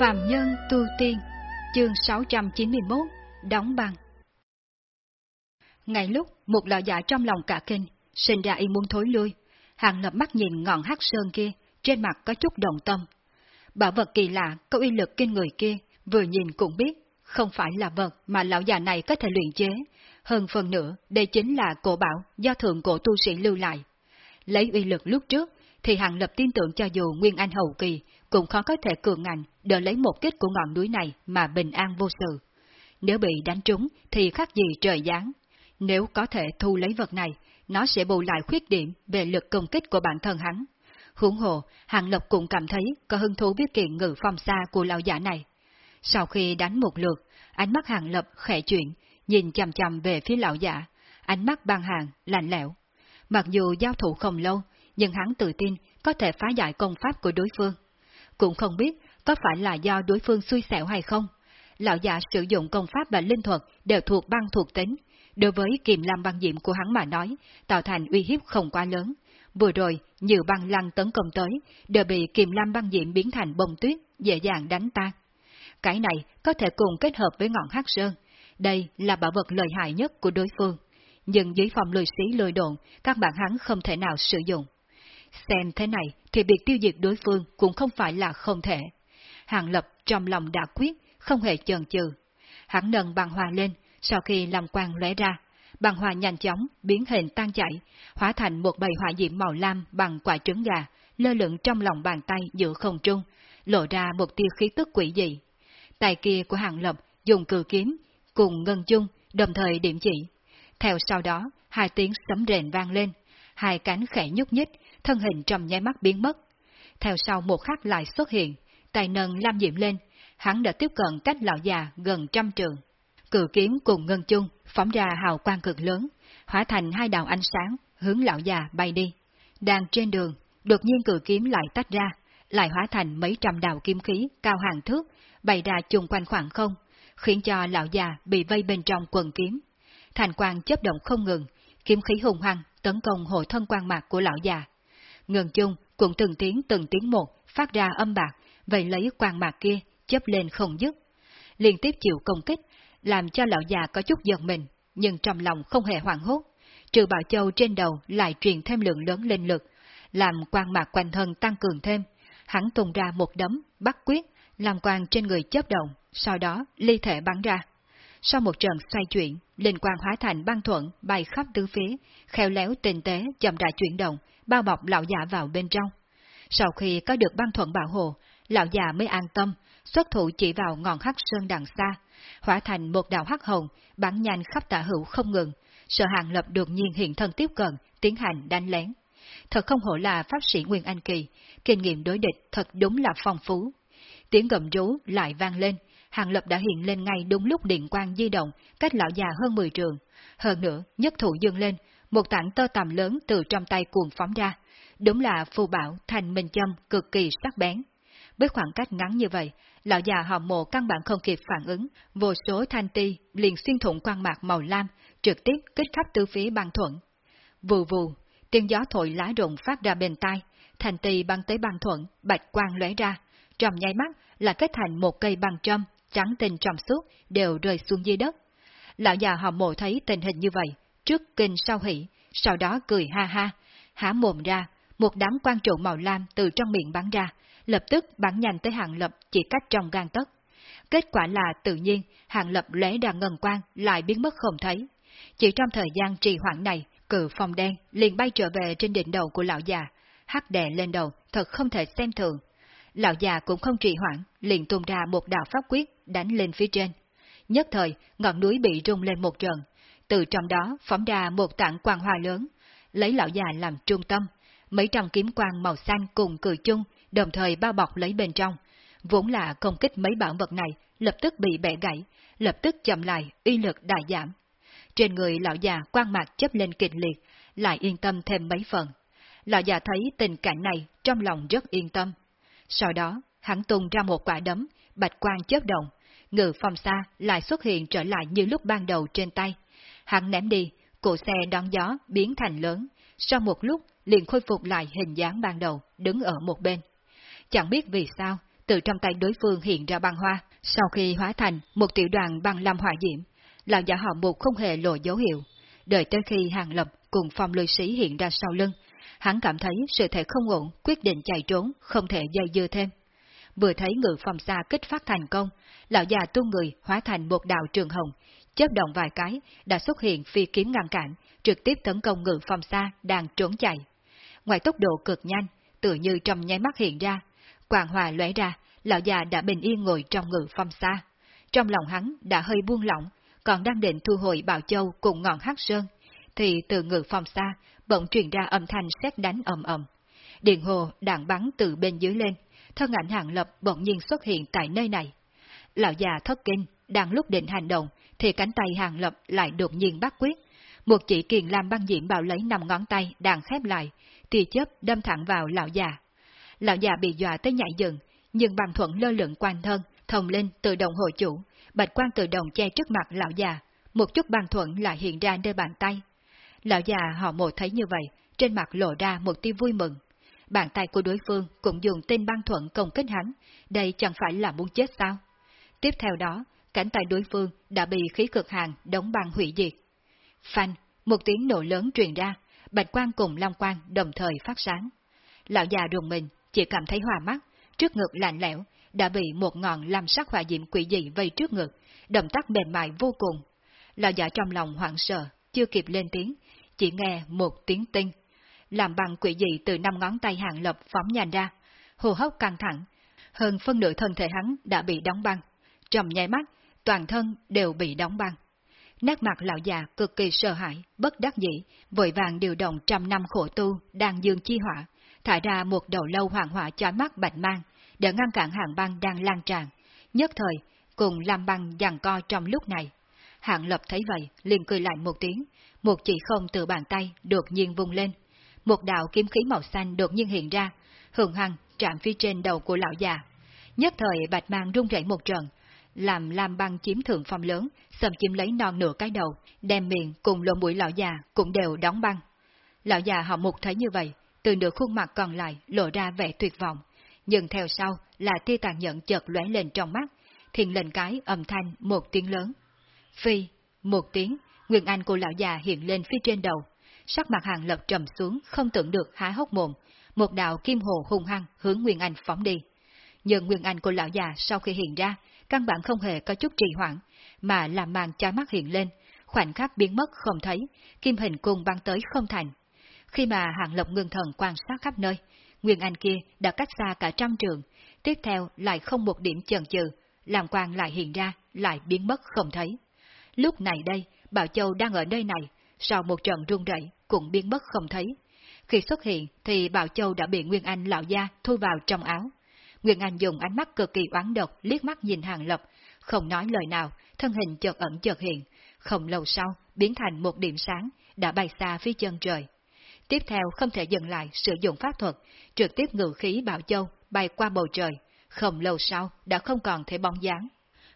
Phạm Nhân Tu Tiên, chương 691, đóng băng. Ngay lúc một lão giả dạ trong lòng cả kinh, sinh ra ý muốn thối lui, hàng lập mắt nhìn ngọn hắc sơn kia, trên mặt có chút động tâm. Bảo vật kỳ lạ, có uy lực kinh người kia, vừa nhìn cũng biết, không phải là vật mà lão già này có thể luyện chế. Hơn phần nữa, đây chính là cổ bảo do thượng cổ tu sĩ lưu lại. Lấy uy lực lúc trước, thì Hàng Lập tin tưởng cho dù Nguyên Anh hậu kỳ cũng khó có thể cường ngạnh đỡ lấy một kích của ngọn núi này mà bình an vô sự. Nếu bị đánh trúng thì khác gì trời giáng. Nếu có thể thu lấy vật này, nó sẽ bù lại khuyết điểm về lực công kích của bản thân hắn. Huống hồ, Hàng Lập cũng cảm thấy có hứng thú biết kiện ngự phong xa của lão giả này. Sau khi đánh một lượt, ánh mắt Hàng Lập khẽ chuyển, nhìn chầm chầm về phía lão giả, ánh mắt băng hàng, lạnh lẽo. Mặc dù giao thủ không lâu, nhưng hắn tự tin có thể phá giải công pháp của đối phương. Cũng không biết có phải là do đối phương xui xẻo hay không. Lão già sử dụng công pháp và linh thuật đều thuộc băng thuộc tính. Đối với kiềm lam băng diệm của hắn mà nói, tạo thành uy hiếp không quá lớn. Vừa rồi, nhiều băng lăng tấn công tới, đều bị kiềm lam băng diệm biến thành bông tuyết, dễ dàng đánh tan. Cái này có thể cùng kết hợp với ngọn hắc sơn. Đây là bảo vật lợi hại nhất của đối phương. Nhưng dưới phòng lười xí lười đồn, các bạn hắn không thể nào sử dụng. Xem thế này thì việc tiêu diệt đối phương cũng không phải là không thể. Hàng Lập trong lòng đã quyết, không hề chần chừ. Hắn nâng bằng hòa lên, sau khi làm quang lóe ra, bằng hòa nhanh chóng biến hình tan chảy, hóa thành một bầy hỏa diễm màu lam bằng quả trứng gà, lơ lửng trong lòng bàn tay giữa không trung, lộ ra một tia khí tức quỷ dị. Tay kia của Hàng Lập dùng cử kiếm cùng ngân chung, đồng thời điểm chỉ. Theo sau đó, hai tiếng sấm rền vang lên, hai cánh khẽ nhúc nhích, thân hình trong nháy mắt biến mất. Theo sau một khắc lại xuất hiện, tay nâng lam diệm lên, hắn đã tiếp cận cách lão già gần trăm trường. Cự kiếm cùng ngân chung phóng ra hào quang cực lớn, hóa thành hai đạo ánh sáng, hướng lão già bay đi. Đang trên đường, đột nhiên cự kiếm lại tách ra, lại hóa thành mấy trăm đạo kiếm khí cao hàng thước, bay ra chung quanh khoảng không, khiến cho lão già bị vây bên trong quần kiếm. Thành quang chấp động không ngừng, kiếm khí hùng hăng tấn công hộ thân quan mạc của lão già. Ngân chung cũng từng tiếng từng tiếng một phát ra âm bạc, vậy lấy quan mạc kia chớp lên không dứt. Liên tiếp chịu công kích, làm cho lão già có chút giận mình, nhưng trong lòng không hề hoảng hốt. Trừ bảo châu trên đầu lại truyền thêm lượng lớn linh lực, làm quan mạc quanh thân tăng cường thêm. Hắn tung ra một đấm, bắt quyết, làm quan trên người chớp động, sau đó ly thể bắn ra. Sau một trận xoay chuyển, linh quang hóa thành băng thuận bay khắp tứ phía, khéo léo tinh tế chậm rãi chuyển động, bao bọc lão già vào bên trong. Sau khi có được băng thuận bảo hộ, lão già mới an tâm, xuất thủ chỉ vào ngọn hắc sơn đằng xa, hóa thành một đạo hắc hồng, bắn nhanh khắp tả hữu không ngừng, sợ hàng lập đột nhiên hiện thân tiếp cận, tiến hành đánh lén. Thật không hổ là pháp sĩ Nguyên Anh Kỳ, kinh nghiệm đối địch thật đúng là phong phú. Tiếng gầm rú lại vang lên, Hàng Lập đã hiện lên ngay đúng lúc điện quang di động, cách lão già hơn 10 trường. Hơn nữa, nhất thủ dương lên, một tảng tơ tầm lớn từ trong tay cuồng phóng ra. Đúng là phù bảo thành minh châm cực kỳ sắc bén. Với khoảng cách ngắn như vậy, lão già họ mộ căn bản không kịp phản ứng, vô số thanh ti liền xuyên thủng quan mạc màu lam, trực tiếp kích khắp tứ phía băng thuận. Vù vù, tiếng gió thổi lá rụng phát ra bên tai, thanh ti băng tới băng thuận, bạch quang lóe ra, trong nháy mắt là kết thành một cây băng trâm trắng tinh trong suốt đều rơi xuống dưới đất. Lão già họ mộ thấy tình hình như vậy, trước kinh sau hỉ, sau đó cười ha ha, há mồm ra, một đám quan trụ màu lam từ trong miệng bắn ra, lập tức bắn nhanh tới hàng lập chỉ cách trong gan tấc. Kết quả là tự nhiên, hàng lập lóe ra ngân quang lại biến mất không thấy. Chỉ trong thời gian trì hoãn này, cự phong đen liền bay trở về trên đỉnh đầu của lão già, hắc đè lên đầu, thật không thể xem thường. Lão già cũng không trì hoãn, liền tung ra một đạo pháp quyết đánh lên phía trên. Nhất thời, ngọn núi bị rung lên một trận, từ trong đó phóng ra một tảng quang hoa lớn, lấy lão già làm trung tâm, mấy trăm kiếm quang màu xanh cùng cười chung, đồng thời bao bọc lấy bên trong. Vốn là công kích mấy bảo vật này, lập tức bị bẻ gãy, lập tức chậm lại, uy lực đại giảm. Trên người lão già quang mạc chấp lên kịch liệt, lại yên tâm thêm mấy phần. Lão già thấy tình cảnh này, trong lòng rất yên tâm. Sau đó, hắn tung ra một quả đấm, bạch quang chớp động, ngự phong xa lại xuất hiện trở lại như lúc ban đầu trên tay. Hắn ném đi, cổ xe đón gió biến thành lớn, sau một lúc liền khôi phục lại hình dáng ban đầu, đứng ở một bên. Chẳng biết vì sao, từ trong tay đối phương hiện ra băng hoa, sau khi hóa thành một tiểu đoàn băng lam hỏa diễm, lão giả họ mục không hề lộ dấu hiệu. Đợi tới khi hàng lập cùng phong lưu sĩ hiện ra sau lưng, hắn cảm thấy sự thể không ổn, quyết định chạy trốn, không thể dây dưa thêm. Vừa thấy ngự phòng xa kích phát thành công, lão già tu người hóa thành một đạo trường hồng, chớp động vài cái, đã xuất hiện phi kiếm ngăn cản, trực tiếp tấn công ngự phòng xa đang trốn chạy. Ngoài tốc độ cực nhanh, tự như trong nháy mắt hiện ra, quang hòa lóe ra, lão già đã bình yên ngồi trong ngự phong xa. Trong lòng hắn đã hơi buông lỏng, còn đang định thu hồi Bảo Châu cùng ngọn hắc sơn, thì từ ngự phong xa, bỗng truyền ra âm thanh sét đánh ầm ầm. Điện hồ đạn bắn từ bên dưới lên, thân ảnh hạng lập bỗng nhiên xuất hiện tại nơi này. Lão già thất kinh, đang lúc định hành động, thì cánh tay hàng lập lại đột nhiên bắt quyết. Một chỉ kiền lam băng diễm bảo lấy năm ngón tay đang khép lại, tia chớp đâm thẳng vào lão già. Lão già bị dọa tới nhảy dựng, nhưng bằng thuận lơ lửng quanh thân, thông lên tự động hội chủ, bạch quan tự động che trước mặt lão già, một chút bằng thuận lại hiện ra nơi bàn tay. Lão già họ mộ thấy như vậy, trên mặt lộ ra một tia vui mừng. Bàn tay của đối phương cũng dùng tên băng thuận công kích hắn, đây chẳng phải là muốn chết sao? Tiếp theo đó, cánh tay đối phương đã bị khí cực hàng đóng băng hủy diệt. Phanh, một tiếng nổ lớn truyền ra, bạch quan cùng long quan đồng thời phát sáng. Lão già rùng mình, chỉ cảm thấy hoa mắt, trước ngực lạnh lẽo, đã bị một ngọn làm sắc hỏa diệm quỷ dị vây trước ngực, động tác mềm mại vô cùng. Lão già trong lòng hoảng sợ, chưa kịp lên tiếng, chỉ nghe một tiếng tinh. Làm bằng quỷ dị từ năm ngón tay hàng lập phóng nhanh ra, hô hấp căng thẳng, hơn phân nửa thân thể hắn đã bị đóng băng. Trong nháy mắt, toàn thân đều bị đóng băng. Nét mặt lão già cực kỳ sợ hãi, bất đắc dĩ, vội vàng điều động trăm năm khổ tu, đang dương chi hỏa, thả ra một đầu lâu hoàng hỏa chói mắt bạch mang, để ngăn cản hàng băng đang lan tràn. Nhất thời, cùng làm băng giằng co trong lúc này. Hạng lập thấy vậy, liền cười lại một tiếng, một chỉ không từ bàn tay đột nhiên vung lên. Một đạo kiếm khí màu xanh đột nhiên hiện ra, hường hăng chạm phía trên đầu của lão già. Nhất thời bạch mang rung rẩy một trận, làm lam băng chiếm thượng phong lớn, xâm chiếm lấy non nửa cái đầu, đem miệng cùng lỗ mũi lão già cũng đều đóng băng. Lão già họ mục thấy như vậy, từ nửa khuôn mặt còn lại lộ ra vẻ tuyệt vọng, nhưng theo sau là tia tàn nhẫn chợt lóe lên trong mắt, thiền lệnh cái âm thanh một tiếng lớn. Phi, một tiếng, Nguyên Anh của lão già hiện lên phía trên đầu, sắc mặt hàng lập trầm xuống không tưởng được há hốc mồm, một đạo kim hồ hung hăng hướng Nguyên Anh phóng đi. Nhưng Nguyên Anh của lão già sau khi hiện ra, căn bản không hề có chút trì hoãn, mà làm màn trái mắt hiện lên, khoảnh khắc biến mất không thấy, kim hình cung băng tới không thành. Khi mà hàng lộc ngưng thần quan sát khắp nơi, Nguyên Anh kia đã cách xa cả trăm trường, tiếp theo lại không một điểm chần chừ, làm quang lại hiện ra, lại biến mất không thấy. Lúc này đây, Bảo Châu đang ở nơi này, sau một trận rung rẩy cũng biến mất không thấy. Khi xuất hiện thì Bảo Châu đã bị Nguyên Anh lão gia thu vào trong áo. Nguyên Anh dùng ánh mắt cực kỳ oán độc liếc mắt nhìn Hàng Lập, không nói lời nào, thân hình chợt ẩn chợt hiện, không lâu sau biến thành một điểm sáng, đã bay xa phía chân trời. Tiếp theo không thể dừng lại sử dụng pháp thuật, trực tiếp ngự khí Bảo Châu bay qua bầu trời, không lâu sau đã không còn thể bóng dáng.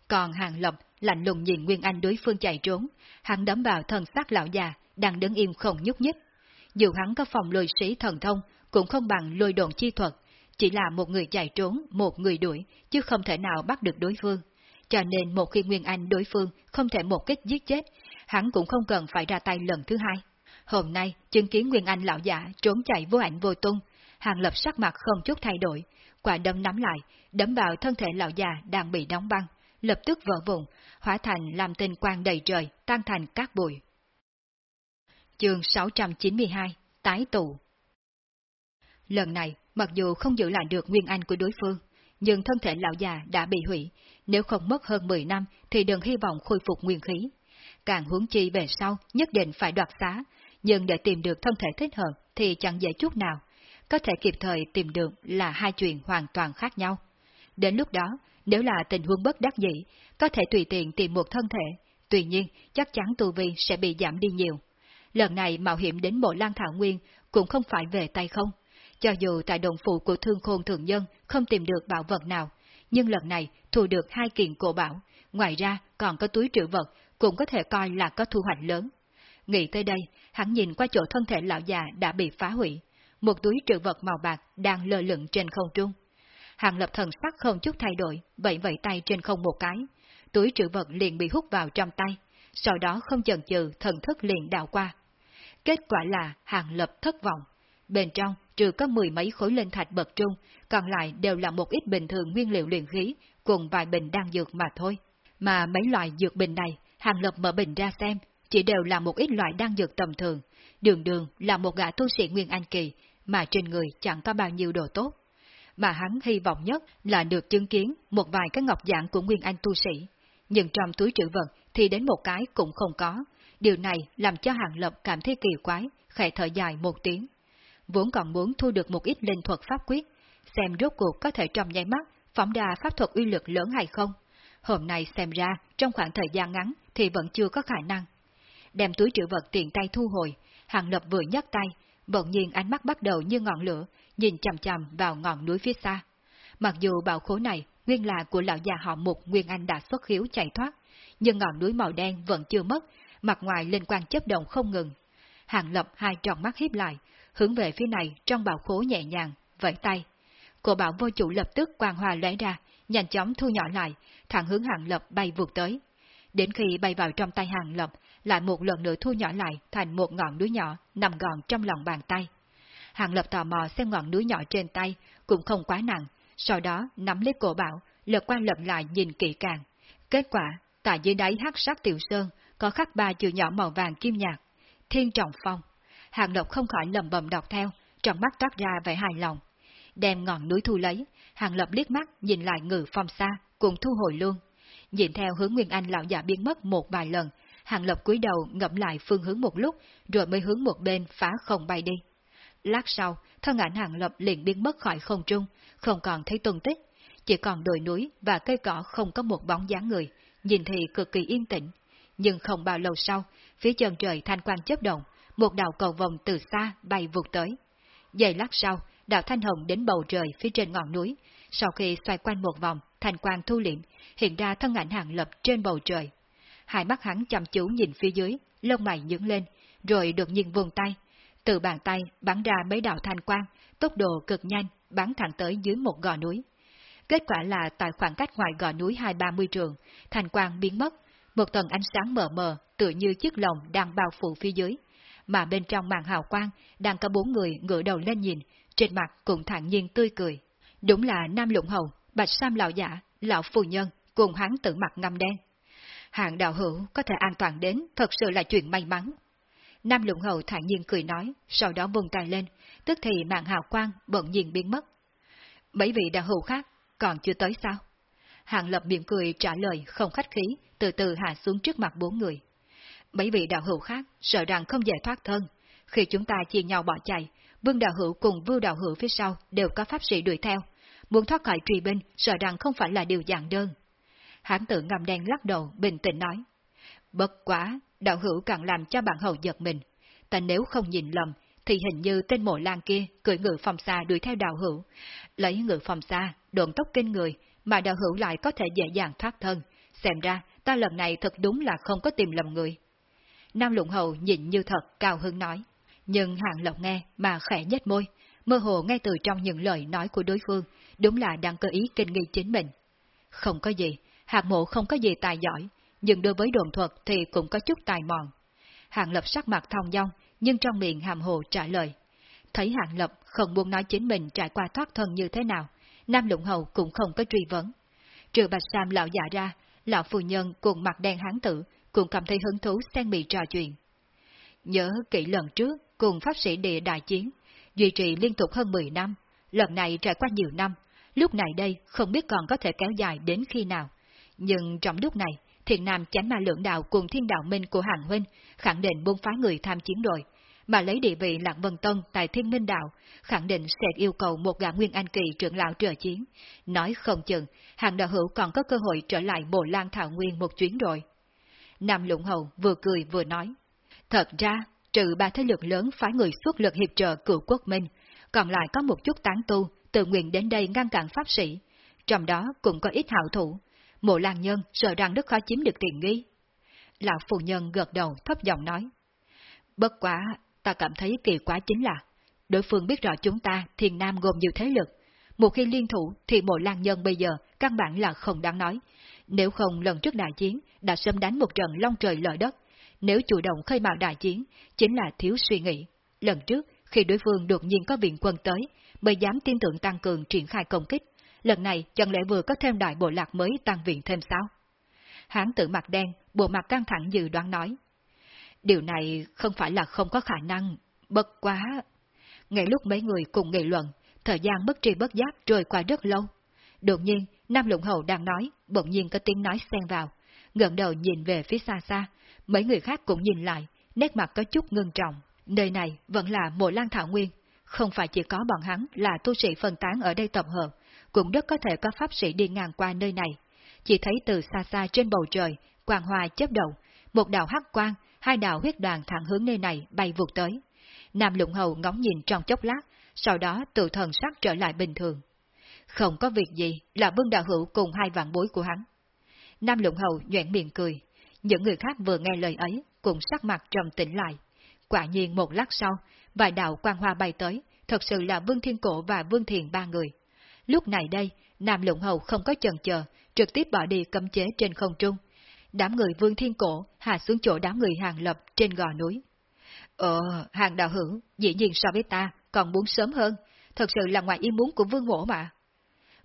Còn Hàng Lập lạnh lùng nhìn Nguyên Anh đối phương chạy trốn, hắn đấm vào thân xác lão già, đang đứng im không nhúc nhích. Dù hắn có phòng lôi sĩ thần thông, cũng không bằng lôi đồn chi thuật, chỉ là một người chạy trốn, một người đuổi, chứ không thể nào bắt được đối phương. Cho nên một khi Nguyên Anh đối phương không thể một kích giết chết, hắn cũng không cần phải ra tay lần thứ hai. Hôm nay, chứng kiến Nguyên Anh lão giả trốn chạy vô ảnh vô tung, hàng lập sắc mặt không chút thay đổi, quả đấm nắm lại, đấm vào thân thể lão già đang bị đóng băng, lập tức vỡ vụn, hóa thành làm tinh quang đầy trời, tan thành các bụi. Chương 692 Tái tụ Lần này, mặc dù không giữ lại được nguyên anh của đối phương, nhưng thân thể lão già đã bị hủy, nếu không mất hơn 10 năm thì đừng hy vọng khôi phục nguyên khí. Càng hướng chi về sau nhất định phải đoạt xá, nhưng để tìm được thân thể thích hợp thì chẳng dễ chút nào. Có thể kịp thời tìm được là hai chuyện hoàn toàn khác nhau. Đến lúc đó, nếu là tình huống bất đắc dĩ, có thể tùy tiện tìm một thân thể, tuy nhiên chắc chắn tu vi sẽ bị giảm đi nhiều. Lần này mạo hiểm đến bộ lan thảo nguyên cũng không phải về tay không. Cho dù tại đồng phụ của thương khôn thường nhân không tìm được bảo vật nào, nhưng lần này thu được hai kiện cổ bảo, ngoài ra còn có túi trữ vật, cũng có thể coi là có thu hoạch lớn. Nghĩ tới đây, hắn nhìn qua chỗ thân thể lão già đã bị phá hủy, một túi trữ vật màu bạc đang lơ lửng trên không trung. Hàng lập thần sắc không chút thay đổi, vẫy vẫy tay trên không một cái. Túi trữ vật liền bị hút vào trong tay, sau đó không chần chừ thần thức liền đào qua. Kết quả là hàng lập thất vọng. Bên trong, trừ có mười mấy khối linh thạch bậc trung, còn lại đều là một ít bình thường nguyên liệu luyện khí, cùng vài bình đan dược mà thôi. Mà mấy loại dược bình này, hàng lập mở bình ra xem, chỉ đều là một ít loại đan dược tầm thường. Đường đường là một gã tu sĩ Nguyên Anh Kỳ, mà trên người chẳng có bao nhiêu đồ tốt. Mà hắn hy vọng nhất là được chứng kiến một vài cái ngọc dạng của Nguyên Anh tu sĩ. Nhưng trong túi trữ vật thì đến một cái cũng không có. Điều này làm cho Hàng Lập cảm thấy kỳ quái, khẽ thở dài một tiếng. Vốn còn muốn thu được một ít linh thuật pháp quyết, xem rốt cuộc có thể trong nháy mắt phóng đa pháp thuật uy lực lớn hay không. Hôm nay xem ra, trong khoảng thời gian ngắn thì vẫn chưa có khả năng. Đem túi trữ vật tiện tay thu hồi, Hàng Lập vừa nhấc tay, bỗng nhiên ánh mắt bắt đầu như ngọn lửa, nhìn chằm chằm vào ngọn núi phía xa. Mặc dù bảo khố này nguyên là của lão già họ Mục Nguyên Anh đã xuất hiếu chạy thoát, nhưng ngọn núi màu đen vẫn chưa mất, mặt ngoài lên quang chấp động không ngừng. Hàng Lập hai tròng mắt hiếp lại, hướng về phía này trong bảo khố nhẹ nhàng, vẫy tay. Cổ bảo vô chủ lập tức quang hòa lóe ra, nhanh chóng thu nhỏ lại, thẳng hướng Hàng Lập bay vụt tới. Đến khi bay vào trong tay Hàng Lập, lại một lần nữa thu nhỏ lại thành một ngọn núi nhỏ nằm gọn trong lòng bàn tay. Hàng Lập tò mò xem ngọn núi nhỏ trên tay cũng không quá nặng, sau đó nắm lấy cổ bảo, lật qua lật lại nhìn kỹ càng. Kết quả, tại dưới đáy hắc sắc tiểu sơn có khắc ba chữ nhỏ màu vàng kim nhạt, Thiên Trọng Phong. Hàng Lập không khỏi lầm bầm đọc theo, trong mắt toát ra vẻ hài lòng. Đem ngọn núi thu lấy, Hàng Lập liếc mắt nhìn lại ngự phong xa, cùng thu hồi luôn. Nhìn theo hướng Nguyên Anh lão giả biến mất một vài lần, Hàng Lập cúi đầu ngẫm lại phương hướng một lúc, rồi mới hướng một bên phá không bay đi. Lát sau, thân ảnh Hàng Lập liền biến mất khỏi không trung, không còn thấy tung tích, chỉ còn đồi núi và cây cỏ không có một bóng dáng người, nhìn thì cực kỳ yên tĩnh. Nhưng không bao lâu sau, phía chân trời thanh quang chớp động, một đạo cầu vòng từ xa bay vụt tới. Giây lát sau, đạo thanh hồng đến bầu trời phía trên ngọn núi, sau khi xoay quanh một vòng, thanh quang thu liệm, hiện ra thân ảnh hàng lập trên bầu trời. Hai mắt hắn chăm chú nhìn phía dưới, lông mày nhướng lên, rồi đột nhiên vùng tay. Từ bàn tay bắn ra mấy đạo thanh quang, tốc độ cực nhanh, bắn thẳng tới dưới một gò núi. Kết quả là tại khoảng cách ngoài gò núi hai ba mươi trường, thanh quang biến mất, một tầng ánh sáng mờ mờ, tựa như chiếc lồng đang bao phủ phía dưới. Mà bên trong màn hào quang, đang có bốn người ngửa đầu lên nhìn, trên mặt cũng thản nhiên tươi cười. Đúng là Nam Lũng Hầu, Bạch Sam Lão Giả, Lão Phù Nhân, cùng hắn tử mặt ngâm đen. Hạng đạo hữu có thể an toàn đến, thật sự là chuyện may mắn. Nam Lũng hậu thản nhiên cười nói, sau đó buông tay lên, tức thì mạng hào quang bỗng nhiên biến mất. Mấy vị đạo hữu khác, còn chưa tới sao? Hạng lập miệng cười trả lời không khách khí, từ từ hạ xuống trước mặt bốn người. Mấy vị đạo hữu khác sợ rằng không dễ thoát thân. Khi chúng ta chia nhau bỏ chạy, vương đạo hữu cùng vưu đạo hữu phía sau đều có pháp sĩ đuổi theo. Muốn thoát khỏi truy binh sợ rằng không phải là điều giản đơn hãng tử ngầm đen lắc đầu, bình tĩnh nói. Bất quá, đạo hữu càng làm cho bạn hầu giật mình. Ta nếu không nhìn lầm, thì hình như tên mộ lan kia cưỡi ngựa phòng xa đuổi theo đạo hữu. Lấy ngựa phòng xa, độn tốc kinh người, mà đạo hữu lại có thể dễ dàng thoát thân. Xem ra, ta lần này thật đúng là không có tìm lầm người. Nam Lụng Hầu nhịn như thật, cao hưng nói. Nhưng hạng Lộc nghe mà khẽ nhếch môi, mơ hồ ngay từ trong những lời nói của đối phương, đúng là đang cơ ý kinh nghi chính mình. Không có gì, Hạng mộ không có gì tài giỏi, nhưng đối với đồn thuật thì cũng có chút tài mòn. Hạng Lập sắc mặt thong dong, nhưng trong miệng hàm hồ trả lời. Thấy Hạng Lập không muốn nói chính mình trải qua thoát thân như thế nào, Nam Lũng Hầu cũng không có truy vấn. Trừ Bạch Sam lão già ra, lão phu nhân cùng mặt đen hán tử cũng cảm thấy hứng thú xen mì trò chuyện. Nhớ kỹ lần trước cùng pháp sĩ địa đại chiến, duy trì liên tục hơn 10 năm, lần này trải qua nhiều năm, lúc này đây không biết còn có thể kéo dài đến khi nào. Nhưng trong lúc này, thiện nam chánh ma lượng đạo cùng thiên đạo minh của hàng huynh khẳng định buông phái người tham chiến rồi, mà lấy địa vị Lạc Vân Tông tại thiên minh đạo, khẳng định sẽ yêu cầu một gã nguyên anh kỳ trưởng lão trợ chiến. Nói không chừng, hàng đạo hữu còn có cơ hội trở lại bộ lan thảo nguyên một chuyến rồi. Nam Lũng Hầu vừa cười vừa nói. Thật ra, trừ ba thế lực lớn phái người xuất lực hiệp trợ cựu quốc minh, còn lại có một chút tán tu tự nguyện đến đây ngăn cản pháp sĩ. Trong đó cũng có ít hảo thủ, mộ làng nhân sợ rằng rất khó chiếm được tiền nghi. Lão phụ nhân gật đầu thấp giọng nói. Bất quá, ta cảm thấy kỳ quá chính là, đối phương biết rõ chúng ta thiền nam gồm nhiều thế lực, một khi liên thủ thì mộ lan nhân bây giờ căn bản là không đáng nói. Nếu không lần trước đại chiến đã xâm đánh một trận long trời lở đất, nếu chủ động khơi mào đại chiến chính là thiếu suy nghĩ. Lần trước, khi đối phương đột nhiên có viện quân tới, mới dám tin tưởng tăng cường triển khai công kích. Lần này chẳng lẽ vừa có thêm đại bộ lạc mới tăng viện thêm sao? Hán tử mặt đen, bộ mặt căng thẳng dự đoán nói. Điều này không phải là không có khả năng, bất quá. Ngay lúc mấy người cùng nghị luận, thời gian bất tri bất giác trôi qua rất lâu. Đột nhiên, Nam Lũng hầu đang nói, bỗng nhiên có tiếng nói xen vào. ngẩng đầu nhìn về phía xa xa, mấy người khác cũng nhìn lại, nét mặt có chút ngưng trọng. Nơi này vẫn là mộ lan thảo nguyên, không phải chỉ có bọn hắn là tu sĩ phân tán ở đây tập hợp, cũng rất có thể có pháp sĩ đi ngang qua nơi này. Chỉ thấy từ xa xa trên bầu trời, quang hoa chớp động, một đạo hắc quang, hai đạo huyết đoàn thẳng hướng nơi này bay vụt tới. Nam Lũng Hầu ngóng nhìn trong chốc lát, sau đó tự thần sắc trở lại bình thường. Không có việc gì là Vương Đạo Hữu cùng hai vạn bối của hắn. Nam Lũng Hầu nhoẻn miệng cười, những người khác vừa nghe lời ấy cũng sắc mặt trầm tĩnh lại. Quả nhiên một lát sau, vài đạo quang hoa bay tới, thật sự là Vương Thiên Cổ và Vương Thiền ba người. Lúc này đây, Nam Lũng Hầu không có chần chờ, trực tiếp bỏ đi cấm chế trên không trung. Đám người Vương Thiên Cổ hạ xuống chỗ đám người hàng lập trên gò núi. Ờ, hàng đạo hữu, dĩ nhiên so với ta, còn muốn sớm hơn, thật sự là ngoài ý muốn của Vương Hổ mà.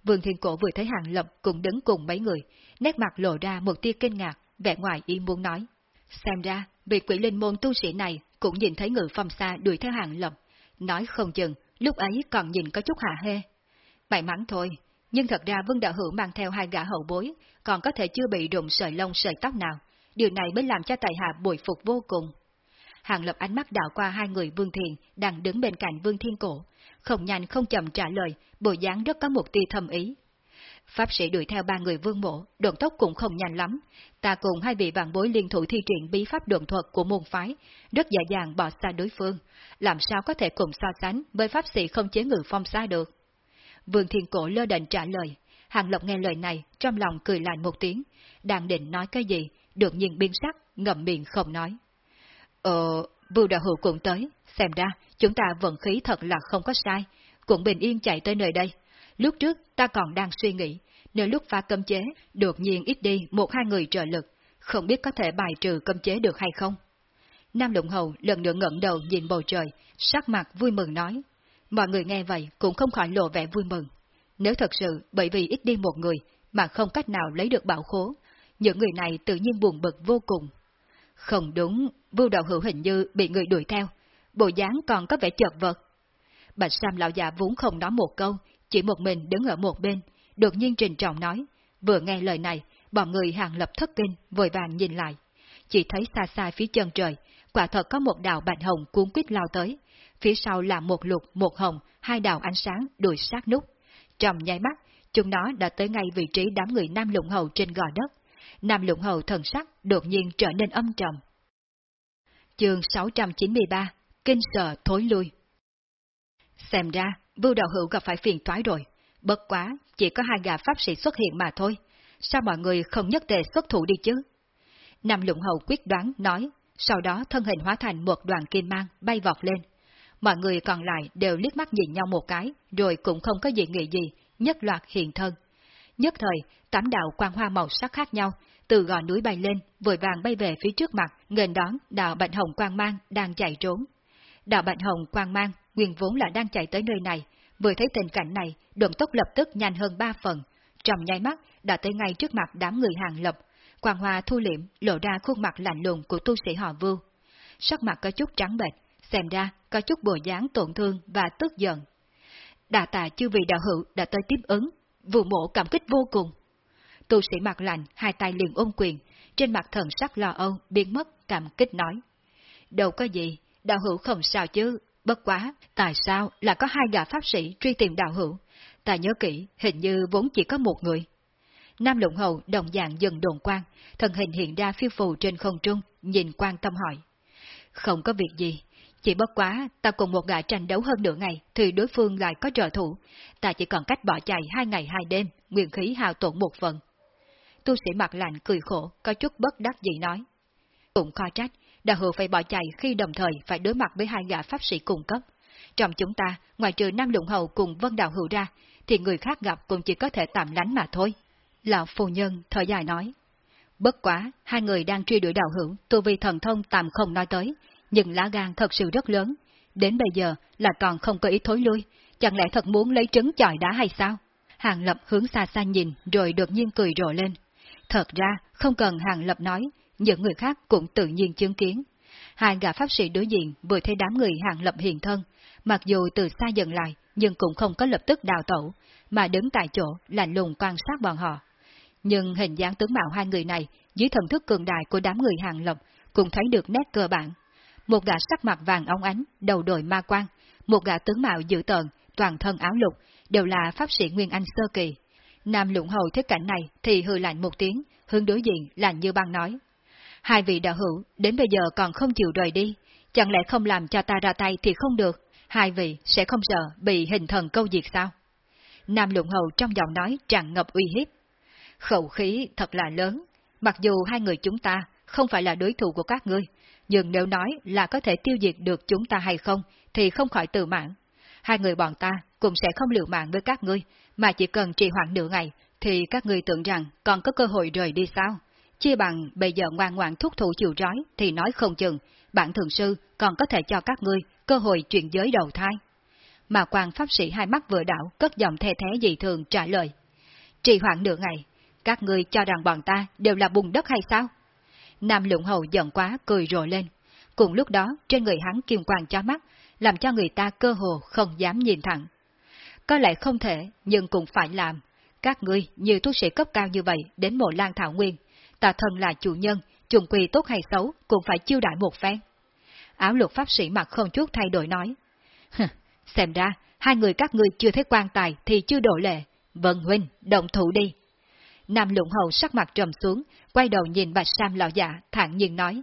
Vương Thiên Cổ vừa thấy hàng lập cũng đứng cùng mấy người, nét mặt lộ ra một tia kinh ngạc, vẻ ngoài ý muốn nói. Xem ra, vị quỷ linh môn tu sĩ này cũng nhìn thấy người phong xa đuổi theo hàng lập, nói không chừng, lúc ấy còn nhìn có chút hạ hê. May mắn thôi, nhưng thật ra Vương Đạo Hữu mang theo hai gã hậu bối, còn có thể chưa bị đụng sợi lông sợi tóc nào, điều này mới làm cho tại hạ bồi phục vô cùng. Hàng lập ánh mắt đảo qua hai người Vương Thiền đang đứng bên cạnh Vương Thiên Cổ, không nhanh không chậm trả lời, bộ dáng rất có một tia thâm ý. Pháp sĩ đuổi theo ba người vương mộ, độn tốc cũng không nhanh lắm. Ta cùng hai vị vạn bối liên thủ thi triển bí pháp độn thuật của môn phái, rất dễ dàng bỏ xa đối phương. Làm sao có thể cùng so sánh với pháp sĩ không chế ngự phong xa được? Vương Thiên Cổ lơ đệnh trả lời. Hàng Lộc nghe lời này, trong lòng cười lại một tiếng. Đang định nói cái gì, đột nhiên biến sắc, ngậm miệng không nói. Ờ, Vưu Đạo Hữu cũng tới, xem ra chúng ta vận khí thật là không có sai, cũng bình yên chạy tới nơi đây. Lúc trước ta còn đang suy nghĩ, nếu lúc phá cấm chế, đột nhiên ít đi một hai người trợ lực, không biết có thể bài trừ cấm chế được hay không. Nam Lũng Hầu lần nữa ngẩng đầu nhìn bầu trời, sắc mặt vui mừng nói. Mọi người nghe vậy cũng không khỏi lộ vẻ vui mừng. Nếu thật sự bởi vì ít đi một người mà không cách nào lấy được bảo khố, những người này tự nhiên buồn bực vô cùng. Không đúng, Vưu Đạo Hữu hình như bị người đuổi theo, bộ dáng còn có vẻ chật vật. Bạch Sam lão già vốn không nói một câu, chỉ một mình đứng ở một bên, đột nhiên trình trọng nói. Vừa nghe lời này, bọn người hàng lập thất kinh, vội vàng nhìn lại. Chỉ thấy xa xa phía chân trời, quả thật có một đạo bạch hồng cuốn quýt lao tới. Phía sau là một lục, một hồng, hai đạo ánh sáng đuổi sát nút. Trong nháy mắt, chúng nó đã tới ngay vị trí đám người Nam Lũng Hầu trên gò đất. Nam Lũng Hầu thần sắc đột nhiên trở nên âm trầm. Chương 693 Kinh sợ thối lui Xem ra, Vưu Đạo Hữu gặp phải phiền toái rồi. Bất quá, chỉ có hai gã pháp sĩ xuất hiện mà thôi. Sao mọi người không nhất tề xuất thủ đi chứ? Nam Lũng Hầu quyết đoán nói, sau đó thân hình hóa thành một đoàn kim mang bay vọt lên. Mọi người còn lại đều liếc mắt nhìn nhau một cái, rồi cũng không có gì nghĩ gì, nhất loạt hiện thân. Nhất thời, tám đạo quang hoa màu sắc khác nhau, từ gò núi bay lên, vội vàng bay về phía trước mặt, nghênh đón đạo Bạch Hồng Quang Mang đang chạy trốn. Đạo Bạch Hồng Quang Mang nguyên vốn là đang chạy tới nơi này, vừa thấy tình cảnh này, động tốc lập tức nhanh hơn ba phần, trong nháy mắt đã tới ngay trước mặt đám người hàng lập, quang hoa thu liệm lộ ra khuôn mặt lạnh lùng của tu sĩ họ Vưu. Sắc mặt có chút trắng bệch, xem ra có chút bộ dáng tổn thương và tức giận. Đà tạ chư vị đạo hữu đã tới tiếp ứng, vụ mộ cảm kích vô cùng. Tu sĩ mặt lạnh, hai tay liền ôm quyền, trên mặt thần sắc lo âu, biến mất, cảm kích nói. Đâu có gì, đạo hữu không sao chứ, bất quá, tại sao là có hai gã pháp sĩ truy tìm đạo hữu? Ta nhớ kỹ, hình như vốn chỉ có một người. Nam Lũng Hầu đồng dạng dần đồn quan, thần hình hiện ra phiêu phù trên không trung, nhìn quan tâm hỏi. Không có việc gì, chỉ bất quá, ta cùng một gã tranh đấu hơn nửa ngày, thì đối phương lại có trợ thủ. Ta chỉ còn cách bỏ chạy hai ngày hai đêm, nguyên khí hao tổn một phần. Tu sĩ mặt lạnh cười khổ, có chút bất đắc dĩ nói. Cũng khó trách, đã hữu phải bỏ chạy khi đồng thời phải đối mặt với hai gã pháp sĩ cung cấp. Trong chúng ta, ngoài trừ Nam lụng Hầu cùng Vân Đạo Hữu ra, thì người khác gặp cũng chỉ có thể tạm lánh mà thôi. Lão phu nhân thở dài nói. Bất quá, hai người đang truy đuổi đạo hữu, tu vi thần thông tạm không nói tới, nhưng lá gan thật sự rất lớn. Đến bây giờ là còn không có ý thối lui, chẳng lẽ thật muốn lấy trứng chọi đá hay sao? Hàng Lập hướng xa xa nhìn rồi đột nhiên cười rộ lên. Thật ra, không cần Hàng Lập nói, những người khác cũng tự nhiên chứng kiến. Hai gã pháp sĩ đối diện vừa thấy đám người Hàng Lập hiện thân, mặc dù từ xa dần lại, nhưng cũng không có lập tức đào tẩu, mà đứng tại chỗ lạnh lùng quan sát bọn họ. Nhưng hình dáng tướng mạo hai người này, dưới thần thức cường đại của đám người Hàng Lập, cũng thấy được nét cơ bản. Một gã sắc mặt vàng óng ánh, đầu đội ma quan; một gã tướng mạo dữ tợn, toàn thân áo lục, đều là pháp sĩ Nguyên Anh sơ kỳ. Nam lũng hầu thấy cảnh này thì hư lạnh một tiếng, hướng đối diện lạnh như băng nói. Hai vị đạo hữu, đến bây giờ còn không chịu rời đi, chẳng lẽ không làm cho ta ra tay thì không được, hai vị sẽ không sợ bị hình thần câu diệt sao? Nam lũng hầu trong giọng nói tràn ngập uy hiếp. Khẩu khí thật là lớn, mặc dù hai người chúng ta không phải là đối thủ của các ngươi, nhưng nếu nói là có thể tiêu diệt được chúng ta hay không, thì không khỏi tự mãn. Hai người bọn ta cũng sẽ không liều mạng với các ngươi, mà chỉ cần trì hoãn nửa ngày, thì các ngươi tưởng rằng còn có cơ hội rời đi sao? Chia bằng bây giờ ngoan ngoãn thúc thủ chịu trói thì nói không chừng, bản thường sư còn có thể cho các ngươi cơ hội chuyển giới đầu thai. Mà quan pháp sĩ hai mắt vừa đảo cất giọng thê thế dị thường trả lời. Trì hoãn nửa ngày, các ngươi cho rằng bọn ta đều là bùn đất hay sao? Nam lũng hầu giận quá cười rộ lên. Cùng lúc đó trên người hắn kiềm quang cho mắt, làm cho người ta cơ hồ không dám nhìn thẳng. Có lẽ không thể, nhưng cũng phải làm. Các ngươi, nhiều tu sĩ cấp cao như vậy, đến mộ lan thảo nguyên. Ta thân là chủ nhân, trùng quỳ tốt hay xấu, cũng phải chiêu đại một phen. Áo luật pháp sĩ mặt không chút thay đổi nói. Xem ra, hai người các ngươi chưa thấy quan tài thì chưa đổ lệ. vân huynh, động thủ đi. Nam lũng hầu sắc mặt trầm xuống, quay đầu nhìn bạch sam lão giả, thản nhiên nói.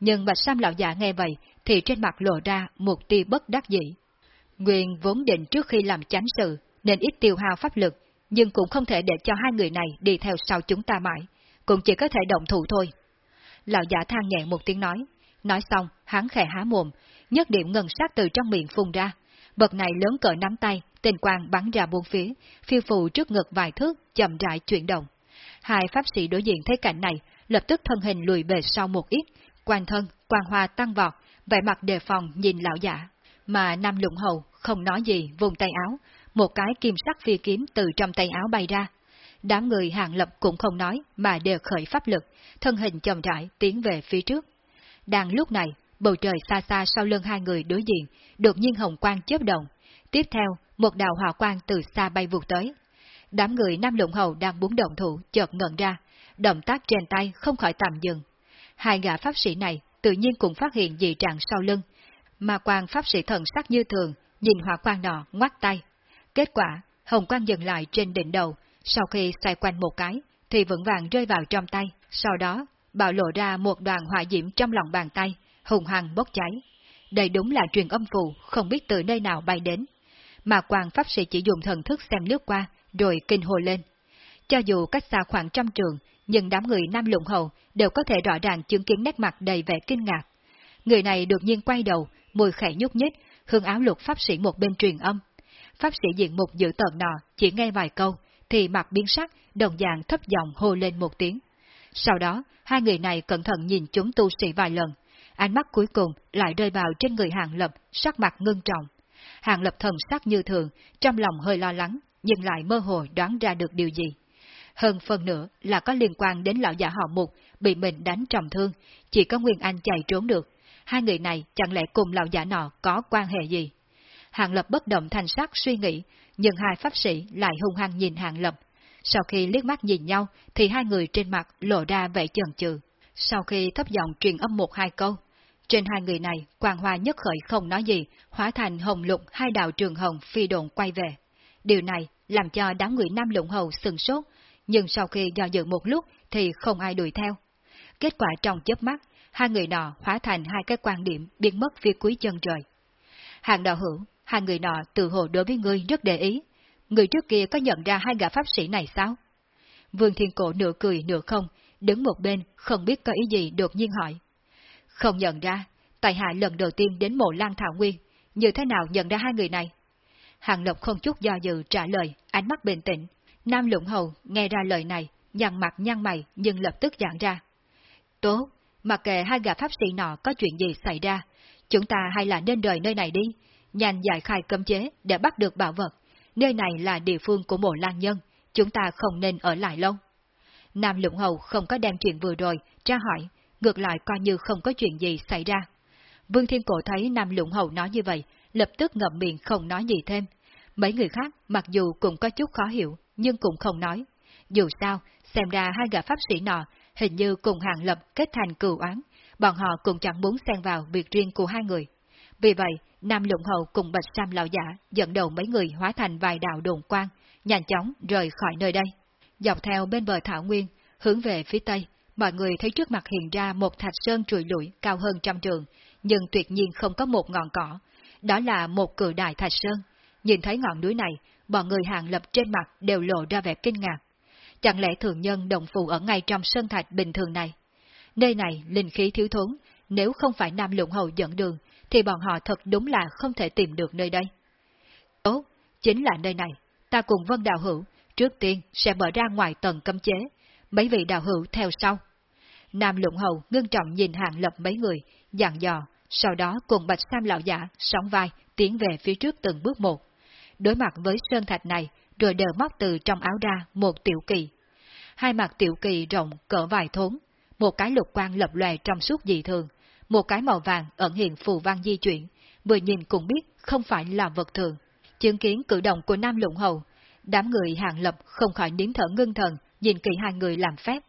Nhưng bạch sam lão giả nghe vậy, thì trên mặt lộ ra một tia bất đắc dĩ. Nguyên vốn định trước khi làm chánh sự, nên ít tiêu hao pháp lực, nhưng cũng không thể để cho hai người này đi theo sau chúng ta mãi, cũng chỉ có thể động thủ thôi. Lão giả than nhẹ một tiếng nói, nói xong, hắn khẽ há mồm, nhất điểm ngân sát từ trong miệng phun ra. Vật này lớn cỡ nắm tay, tên quang bắn ra buôn phía, phiêu phù trước ngực vài thước, chậm rãi chuyển động. Hai pháp sĩ đối diện thấy cảnh này, lập tức thân hình lùi về sau một ít, quan thân, quan hoa tăng vọt, vẻ mặt đề phòng nhìn lão giả. Mà Nam Lũng Hầu không nói gì vùng tay áo, một cái kim sắc phi kiếm từ trong tay áo bay ra. Đám người hàng lập cũng không nói mà đều khởi pháp lực, thân hình chậm rãi tiến về phía trước. Đang lúc này, bầu trời xa xa sau lưng hai người đối diện, đột nhiên hồng quang chớp động. Tiếp theo, một đạo hỏa quang từ xa bay vụt tới. Đám người Nam Lũng Hầu đang muốn động thủ chợt ngẩn ra, động tác trên tay không khỏi tạm dừng. Hai gã pháp sĩ này tự nhiên cũng phát hiện dị trạng sau lưng, mà quan pháp sĩ thần sắc như thường, nhìn hỏa quang nọ ngoắt tay. Kết quả, hồng quang dừng lại trên đỉnh đầu, sau khi xoay quanh một cái, thì vững vàng rơi vào trong tay, sau đó, bạo lộ ra một đoàn hỏa diễm trong lòng bàn tay, hùng hằng bốc cháy. Đây đúng là truyền âm phù, không biết từ nơi nào bay đến. Mà quan pháp sĩ chỉ dùng thần thức xem lướt qua, rồi kinh hồ lên. Cho dù cách xa khoảng trăm trường, nhưng đám người Nam Lũng Hầu đều có thể rõ ràng chứng kiến nét mặt đầy vẻ kinh ngạc. Người này đột nhiên quay đầu, môi khẽ nhúc nhích, hương áo lục pháp sĩ một bên truyền âm. Pháp sĩ diện mục giữ tợn nọ, chỉ nghe vài câu, thì mặt biến sắc, đồng dạng thấp giọng hô lên một tiếng. Sau đó, hai người này cẩn thận nhìn chúng tu sĩ vài lần, ánh mắt cuối cùng lại rơi vào trên người Hàng Lập, sắc mặt ngưng trọng. Hàng Lập thần sắc như thường, trong lòng hơi lo lắng, nhưng lại mơ hồ đoán ra được điều gì. Hơn phần nữa là có liên quan đến lão giả họ mục bị mình đánh trọng thương, chỉ có Nguyên Anh chạy trốn được. Hai người này chẳng lẽ cùng lão giả nọ có quan hệ gì? Hàng Lập bất động thành sắc suy nghĩ, nhưng hai pháp sĩ lại hung hăng nhìn Hàng Lập. Sau khi liếc mắt nhìn nhau, thì hai người trên mặt lộ ra vẻ chần chừ. Sau khi thấp giọng truyền âm một hai câu, trên hai người này, quang hoa nhất khởi không nói gì, hóa thành hồng lục hai đạo trường hồng phi đồn quay về. Điều này làm cho đám người Nam Lũng Hầu sừng sốt, nhưng sau khi do dự một lúc thì không ai đuổi theo. Kết quả trong chớp mắt, hai người nọ hóa thành hai cái quan điểm biến mất phía cuối chân trời. Hàng đạo hữu, hai người nọ tự hồ đối với ngươi rất để ý. Người trước kia có nhận ra hai gã pháp sĩ này sao? Vương Thiên Cổ nửa cười nửa không, đứng một bên, không biết có ý gì đột nhiên hỏi. Không nhận ra, tại hạ lần đầu tiên đến mộ Lan Thảo Nguyên, như thế nào nhận ra hai người này? Hàng lộc không chút do dự trả lời, ánh mắt bình tĩnh. Nam Lũng Hầu nghe ra lời này, nhăn mặt nhăn mày nhưng lập tức giãn ra. Tốt, mặc kệ hai gã pháp sĩ nọ có chuyện gì xảy ra, chúng ta hay là nên rời nơi này đi, nhanh giải khai cấm chế để bắt được bảo vật. Nơi này là địa phương của mộ lan nhân, chúng ta không nên ở lại lâu. Nam Lũng Hầu không có đem chuyện vừa rồi tra hỏi, ngược lại coi như không có chuyện gì xảy ra. Vương Thiên Cổ thấy Nam Lũng Hầu nói như vậy, lập tức ngậm miệng không nói gì thêm. Mấy người khác mặc dù cũng có chút khó hiểu, nhưng cũng không nói. Dù sao, xem ra hai gã pháp sĩ nọ hình như cùng hàng lập kết thành cừu oán, bọn họ cũng chẳng muốn xen vào việc riêng của hai người. Vì vậy, Nam Lũng Hầu cùng Bạch Sam Lão Giả dẫn đầu mấy người hóa thành vài đạo đồn quang, nhanh chóng rời khỏi nơi đây. Dọc theo bên bờ Thảo Nguyên, hướng về phía Tây, mọi người thấy trước mặt hiện ra một thạch sơn trùi lũi cao hơn trăm trường, nhưng tuyệt nhiên không có một ngọn cỏ. Đó là một cửa đại thạch sơn. Nhìn thấy ngọn núi này, bọn người hàng lập trên mặt đều lộ ra vẻ kinh ngạc. Chẳng lẽ thường nhân đồng phù ở ngay trong sơn thạch bình thường này? Nơi này linh khí thiếu thốn, nếu không phải Nam Lũng Hầu dẫn đường, thì bọn họ thật đúng là không thể tìm được nơi đây. Tốt, chính là nơi này, ta cùng Vân Đạo Hữu, trước tiên sẽ mở ra ngoài tầng cấm chế, mấy vị đạo hữu theo sau. Nam Lũng Hầu ngưng trọng nhìn hàng lập mấy người, dặn dò, sau đó cùng Bạch Sam lão giả sóng vai tiến về phía trước từng bước một. Đối mặt với sơn thạch này, rồi đờ móc từ trong áo ra một tiểu kỳ. Hai mặt tiểu kỳ rộng cỡ vài thốn, một cái lục quang lập lòe trong suốt dị thường, một cái màu vàng ẩn hiện phù văn di chuyển, vừa nhìn cũng biết không phải là vật thường. Chứng kiến cử động của Nam Lũng Hầu, đám người hàng lập không khỏi nín thở ngưng thần, nhìn kỹ hai người làm phép.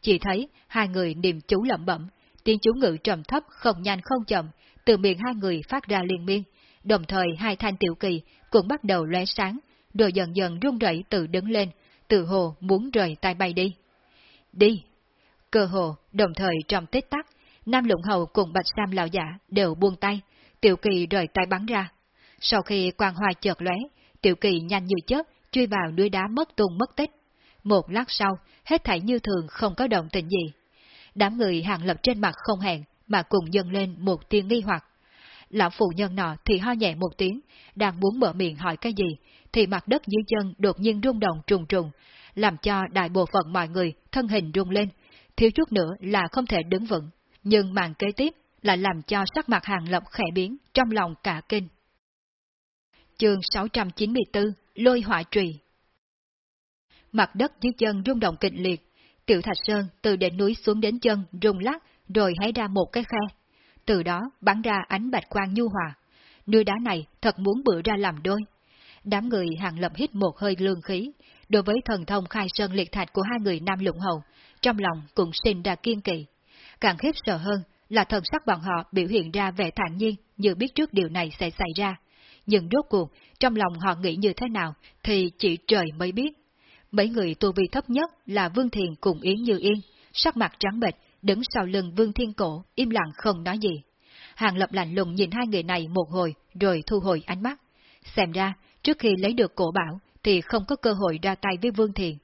Chỉ thấy hai người niềm chú lẩm bẩm, tiếng chú ngữ trầm thấp không nhanh không chậm, từ miệng hai người phát ra liên miên, đồng thời hai thanh tiểu kỳ cũng bắt đầu lóe sáng, rồi dần dần rung rẩy tự đứng lên, tự hồ muốn rời tay bay đi. Đi! Cơ hồ, đồng thời trong tích tắc, Nam Lũng Hầu cùng Bạch Sam lão giả đều buông tay, tiểu kỳ rời tay bắn ra. Sau khi quang hoa chợt lóe, tiểu kỳ nhanh như chớp, truy vào núi đá mất tung mất tích. Một lát sau, hết thảy như thường không có động tình gì. Đám người hàng lập trên mặt không hẹn, mà cùng dâng lên một tiếng nghi hoặc. Lão phụ nhân nọ thì ho nhẹ một tiếng, đang muốn mở miệng hỏi cái gì, thì mặt đất dưới chân đột nhiên rung động trùng trùng, làm cho đại bộ phận mọi người thân hình rung lên, thiếu chút nữa là không thể đứng vững. Nhưng màn kế tiếp lại làm cho sắc mặt hàng lập khẽ biến trong lòng cả kinh. Chương 694 Lôi hỏa trùy Mặt đất dưới chân rung động kịch liệt, tiểu thạch sơn từ đỉnh núi xuống đến chân rung lắc rồi hãy ra một cái khe. Từ đó bắn ra ánh bạch quang nhu hòa. Núi đá này thật muốn bự ra làm đôi. Đám người hàng lập hít một hơi lương khí, đối với thần thông khai sơn liệt thạch của hai người nam lũng hầu, trong lòng cũng sinh ra kiên kỵ. Càng khiếp sợ hơn là thần sắc bọn họ biểu hiện ra vẻ thản nhiên như biết trước điều này sẽ xảy ra. Nhưng rốt cuộc, trong lòng họ nghĩ như thế nào thì chỉ trời mới biết. Mấy người tu vi thấp nhất là Vương Thiền cùng Yến Như Yên, sắc mặt trắng bệch, đứng sau lưng Vương Thiên Cổ, im lặng không nói gì. Hàng Lập lạnh lùng nhìn hai người này một hồi, rồi thu hồi ánh mắt. Xem ra, trước khi lấy được cổ bảo, thì không có cơ hội ra tay với Vương Thiền.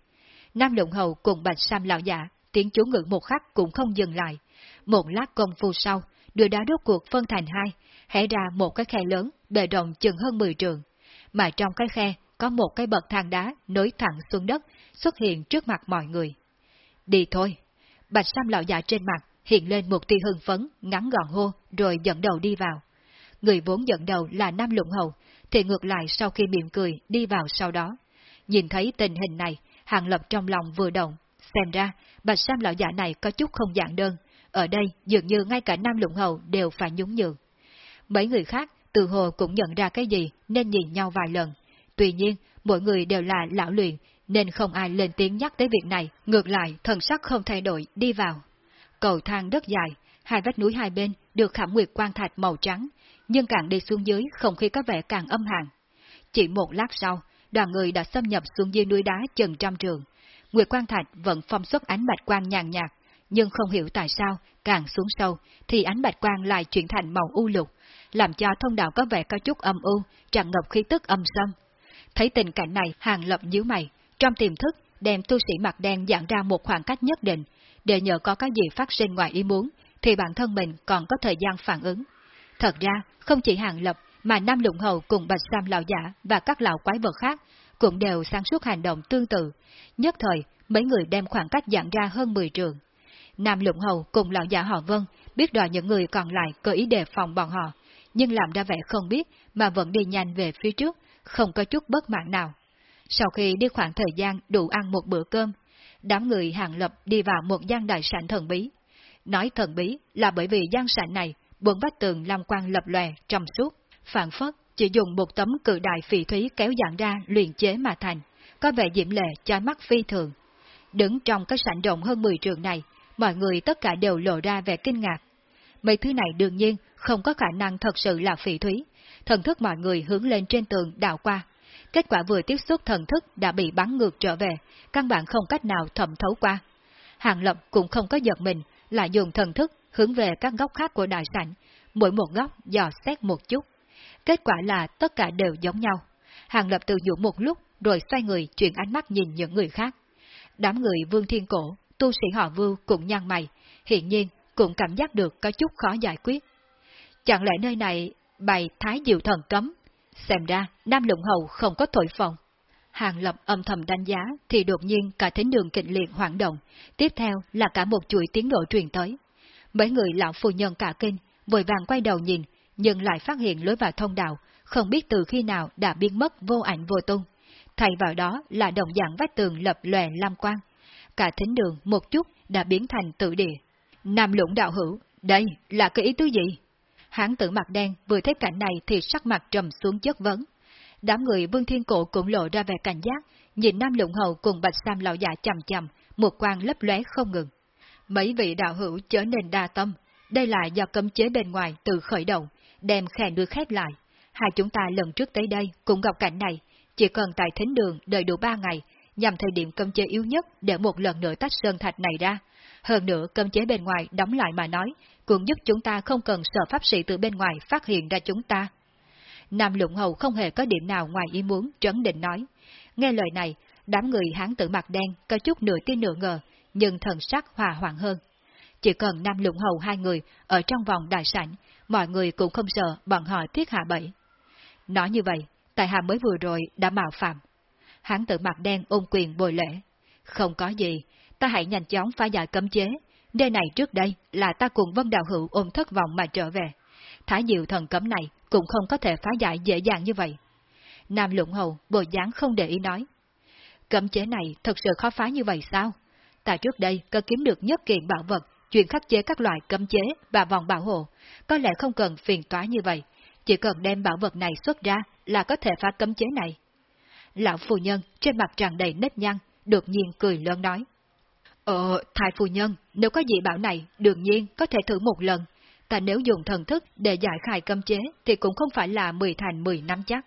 Nam lộng Hầu cùng Bạch Sam lão giả, tiếng chú ngữ một khắc cũng không dừng lại. Một lát công phu sau, đưa đá đốt cuộc phân thành hai, hẽ ra một cái khe lớn, bề rộng chừng hơn 10 trường. Mà trong cái khe có một cái bậc thang đá nối thẳng xuống đất, xuất hiện trước mặt mọi người. Đi thôi. Bạch Sam lão giả trên mặt hiện lên một tia hưng phấn, ngắn gọn hô, rồi dẫn đầu đi vào. Người vốn dẫn đầu là Nam Lũng Hầu, thì ngược lại sau khi mỉm cười đi vào sau đó. Nhìn thấy tình hình này, Hàng Lập trong lòng vừa động, xem ra Bạch Sam lão giả này có chút không dạng đơn, ở đây dường như ngay cả Nam Lũng Hầu đều phải nhún nhường. Mấy người khác từ hồ cũng nhận ra cái gì nên nhìn nhau vài lần. Tuy nhiên, mỗi người đều là lão luyện, nên không ai lên tiếng nhắc tới việc này, ngược lại thần sắc không thay đổi đi vào. Cầu thang đất dài, hai vách núi hai bên được khảm nguyệt quan thạch màu trắng, nhưng càng đi xuống dưới không khí có vẻ càng âm hàn. Chỉ một lát sau, đoàn người đã xâm nhập xuống dưới núi đá chừng trăm trường. Nguyệt quan thạch vẫn phong xuất ánh bạch quang nhàn nhạt, nhưng không hiểu tại sao, càng xuống sâu, thì ánh bạch quang lại chuyển thành màu u lục, làm cho thông đạo có vẻ có chút âm u, tràn ngập khí tức âm xâm. Thấy tình cảnh này, hàng lập nhíu mày, trong tiềm thức đem tu sĩ mặt đen giãn ra một khoảng cách nhất định, để nhờ có cái gì phát sinh ngoài ý muốn, thì bản thân mình còn có thời gian phản ứng. Thật ra, không chỉ hàng lập, mà Nam Lũng Hầu cùng Bạch Sam lão giả và các lão quái vật khác cũng đều sáng suốt hành động tương tự. Nhất thời, mấy người đem khoảng cách giãn ra hơn 10 trường. Nam Lũng Hầu cùng lão giả họ Vân biết đòi những người còn lại có ý đề phòng bọn họ, nhưng làm ra vẻ không biết mà vẫn đi nhanh về phía trước, không có chút bất mãn nào. Sau khi đi khoảng thời gian đủ ăn một bữa cơm, đám người hàng lập đi vào một gian đại sảnh thần bí. Nói thần bí là bởi vì gian sảnh này, bốn vách tường lam quang lập lòe trong suốt, phản phất chỉ dùng một tấm cự đại phỉ thúy kéo dạng ra luyện chế mà thành, có vẻ diễm lệ chói mắt phi thường. Đứng trong cái sảnh rộng hơn 10 trường này, mọi người tất cả đều lộ ra vẻ kinh ngạc. Mấy thứ này đương nhiên không có khả năng thật sự là phỉ thúy, thần thức mọi người hướng lên trên tường đảo qua. Kết quả vừa tiếp xúc thần thức đã bị bắn ngược trở về, căn bản không cách nào thẩm thấu qua. Hàng Lập cũng không có giật mình, lại dùng thần thức hướng về các góc khác của đại sảnh, mỗi một góc dò xét một chút. Kết quả là tất cả đều giống nhau. Hàng Lập tự dụ một lúc rồi xoay người chuyển ánh mắt nhìn những người khác. Đám người vương thiên cổ, tu sĩ họ vưu cũng nhăn mày, hiện nhiên cũng cảm giác được có chút khó giải quyết. Chẳng lẽ nơi này bày thái diệu thần cấm? Xem ra, Nam Lũng Hầu không có thổi phòng. Hàng Lập âm thầm đánh giá thì đột nhiên cả thính đường kịch liệt hoảng động, tiếp theo là cả một chuỗi tiếng độ truyền tới. Mấy người lão phu nhân cả kinh, vội vàng quay đầu nhìn, nhưng lại phát hiện lối vào thông đạo, không biết từ khi nào đã biến mất vô ảnh vô tung. Thay vào đó là đồng dạng vách tường lập lòe lam quang. Cả thính đường một chút đã biến thành tự địa. Nam lũng đạo hữu, đây là cái ý tứ gì? Hán tử mặt đen vừa thấy cảnh này thì sắc mặt trầm xuống chất vấn. Đám người vương thiên cổ cũng lộ ra vẻ cảnh giác, nhìn Nam lũng hầu cùng bạch sam lão già chầm chầm, một quan lấp lóe không ngừng. Mấy vị đạo hữu trở nên đa tâm, đây là do cấm chế bên ngoài từ khởi động, đem khe đưa khép lại. Hai chúng ta lần trước tới đây cũng gặp cảnh này, chỉ cần tại thính đường đợi đủ ba ngày, nhằm thời điểm cấm chế yếu nhất để một lần nữa tách sơn thạch này ra. Hơn nữa, cơm chế bên ngoài đóng lại mà nói, cũng giúp chúng ta không cần sợ pháp sĩ từ bên ngoài phát hiện ra chúng ta. Nam Lũng Hầu không hề có điểm nào ngoài ý muốn, trấn định nói. Nghe lời này, đám người hán tử mặt đen có chút nửa tin nửa ngờ, nhưng thần sắc hòa hoạn hơn. Chỉ cần Nam Lũng Hầu hai người ở trong vòng đại sảnh, mọi người cũng không sợ bọn họ thiết hạ bẫy. Nói như vậy, tại hạ mới vừa rồi đã mạo phạm. Hán tử mặt đen ôm quyền bồi lễ. Không có gì, ta hãy nhanh chóng phá giải cấm chế. đây này trước đây là ta cùng Vân Đạo Hữu ôm thất vọng mà trở về. Thái diệu thần cấm này cũng không có thể phá giải dễ dàng như vậy. Nam Lũng Hầu bộ dáng không để ý nói. Cấm chế này thật sự khó phá như vậy sao? Ta trước đây có kiếm được nhất kiện bảo vật, chuyện khắc chế các loại cấm chế và vòng bảo hộ, có lẽ không cần phiền toái như vậy, chỉ cần đem bảo vật này xuất ra là có thể phá cấm chế này. Lão phu nhân trên mặt tràn đầy nếp nhăn, đột nhiên cười lớn nói. Ờ, thái phu nhân, nếu có dị bảo này, đương nhiên có thể thử một lần. Ta nếu dùng thần thức để giải khai cấm chế thì cũng không phải là 10 thành 10 năm chắc.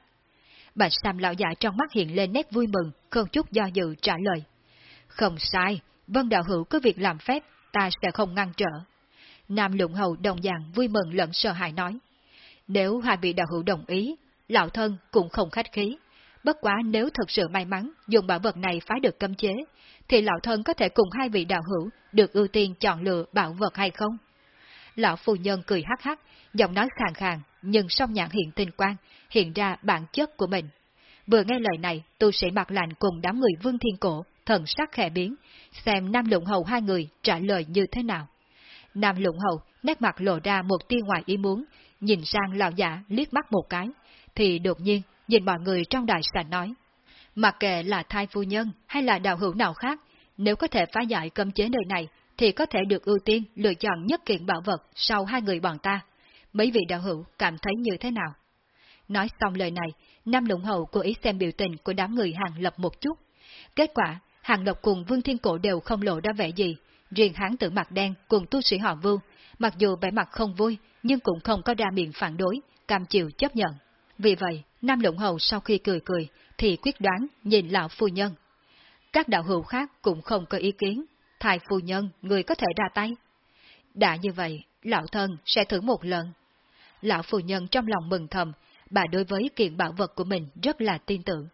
Bạch Sam lão giả trong mắt hiện lên nét vui mừng, không chút do dự trả lời. Không sai, Vân Đạo Hữu có việc làm phép, ta sẽ không ngăn trở. Nam Lũng Hầu đồng dạng vui mừng lẫn sợ hãi nói. Nếu hai vị đạo hữu đồng ý, lão thân cũng không khách khí. Bất quá nếu thật sự may mắn dùng bảo vật này phá được cấm chế, thì lão thân có thể cùng hai vị đạo hữu được ưu tiên chọn lựa bảo vật hay không? Lão phu nhân cười hắc hắc, giọng nói khàn khàn, nhưng song nhãn hiện tinh quang, hiện ra bản chất của mình. Vừa nghe lời này, tu sĩ mặt lạnh cùng đám người vương thiên cổ, thần sắc khẽ biến, xem Nam Lũng Hầu hai người trả lời như thế nào. Nam Lũng Hầu nét mặt lộ ra một tia ngoài ý muốn, nhìn sang lão giả liếc mắt một cái, thì đột nhiên nhìn mọi người trong đại sảnh nói. Mặc kệ là thai phu nhân hay là đạo hữu nào khác, nếu có thể phá giải cấm chế nơi này, thì có thể được ưu tiên lựa chọn nhất kiện bảo vật sau hai người bọn ta. Mấy vị đạo hữu cảm thấy như thế nào? Nói xong lời này, Nam Lũng hậu cố ý xem biểu tình của đám người hàng lập một chút. Kết quả, hàng lập cùng Vương Thiên Cổ đều không lộ ra vẻ gì, riêng hán tử mặt đen cùng tu sĩ họ Vương, mặc dù vẻ mặt không vui, nhưng cũng không có ra miệng phản đối, cam chịu chấp nhận. Vì vậy, Nam Lũng Hầu sau khi cười cười, thì quyết đoán nhìn lão phu nhân. Các đạo hữu khác cũng không có ý kiến, thái phu nhân, người có thể ra tay. Đã như vậy, lão thân sẽ thử một lần. Lão phu nhân trong lòng mừng thầm, bà đối với kiện bảo vật của mình rất là tin tưởng.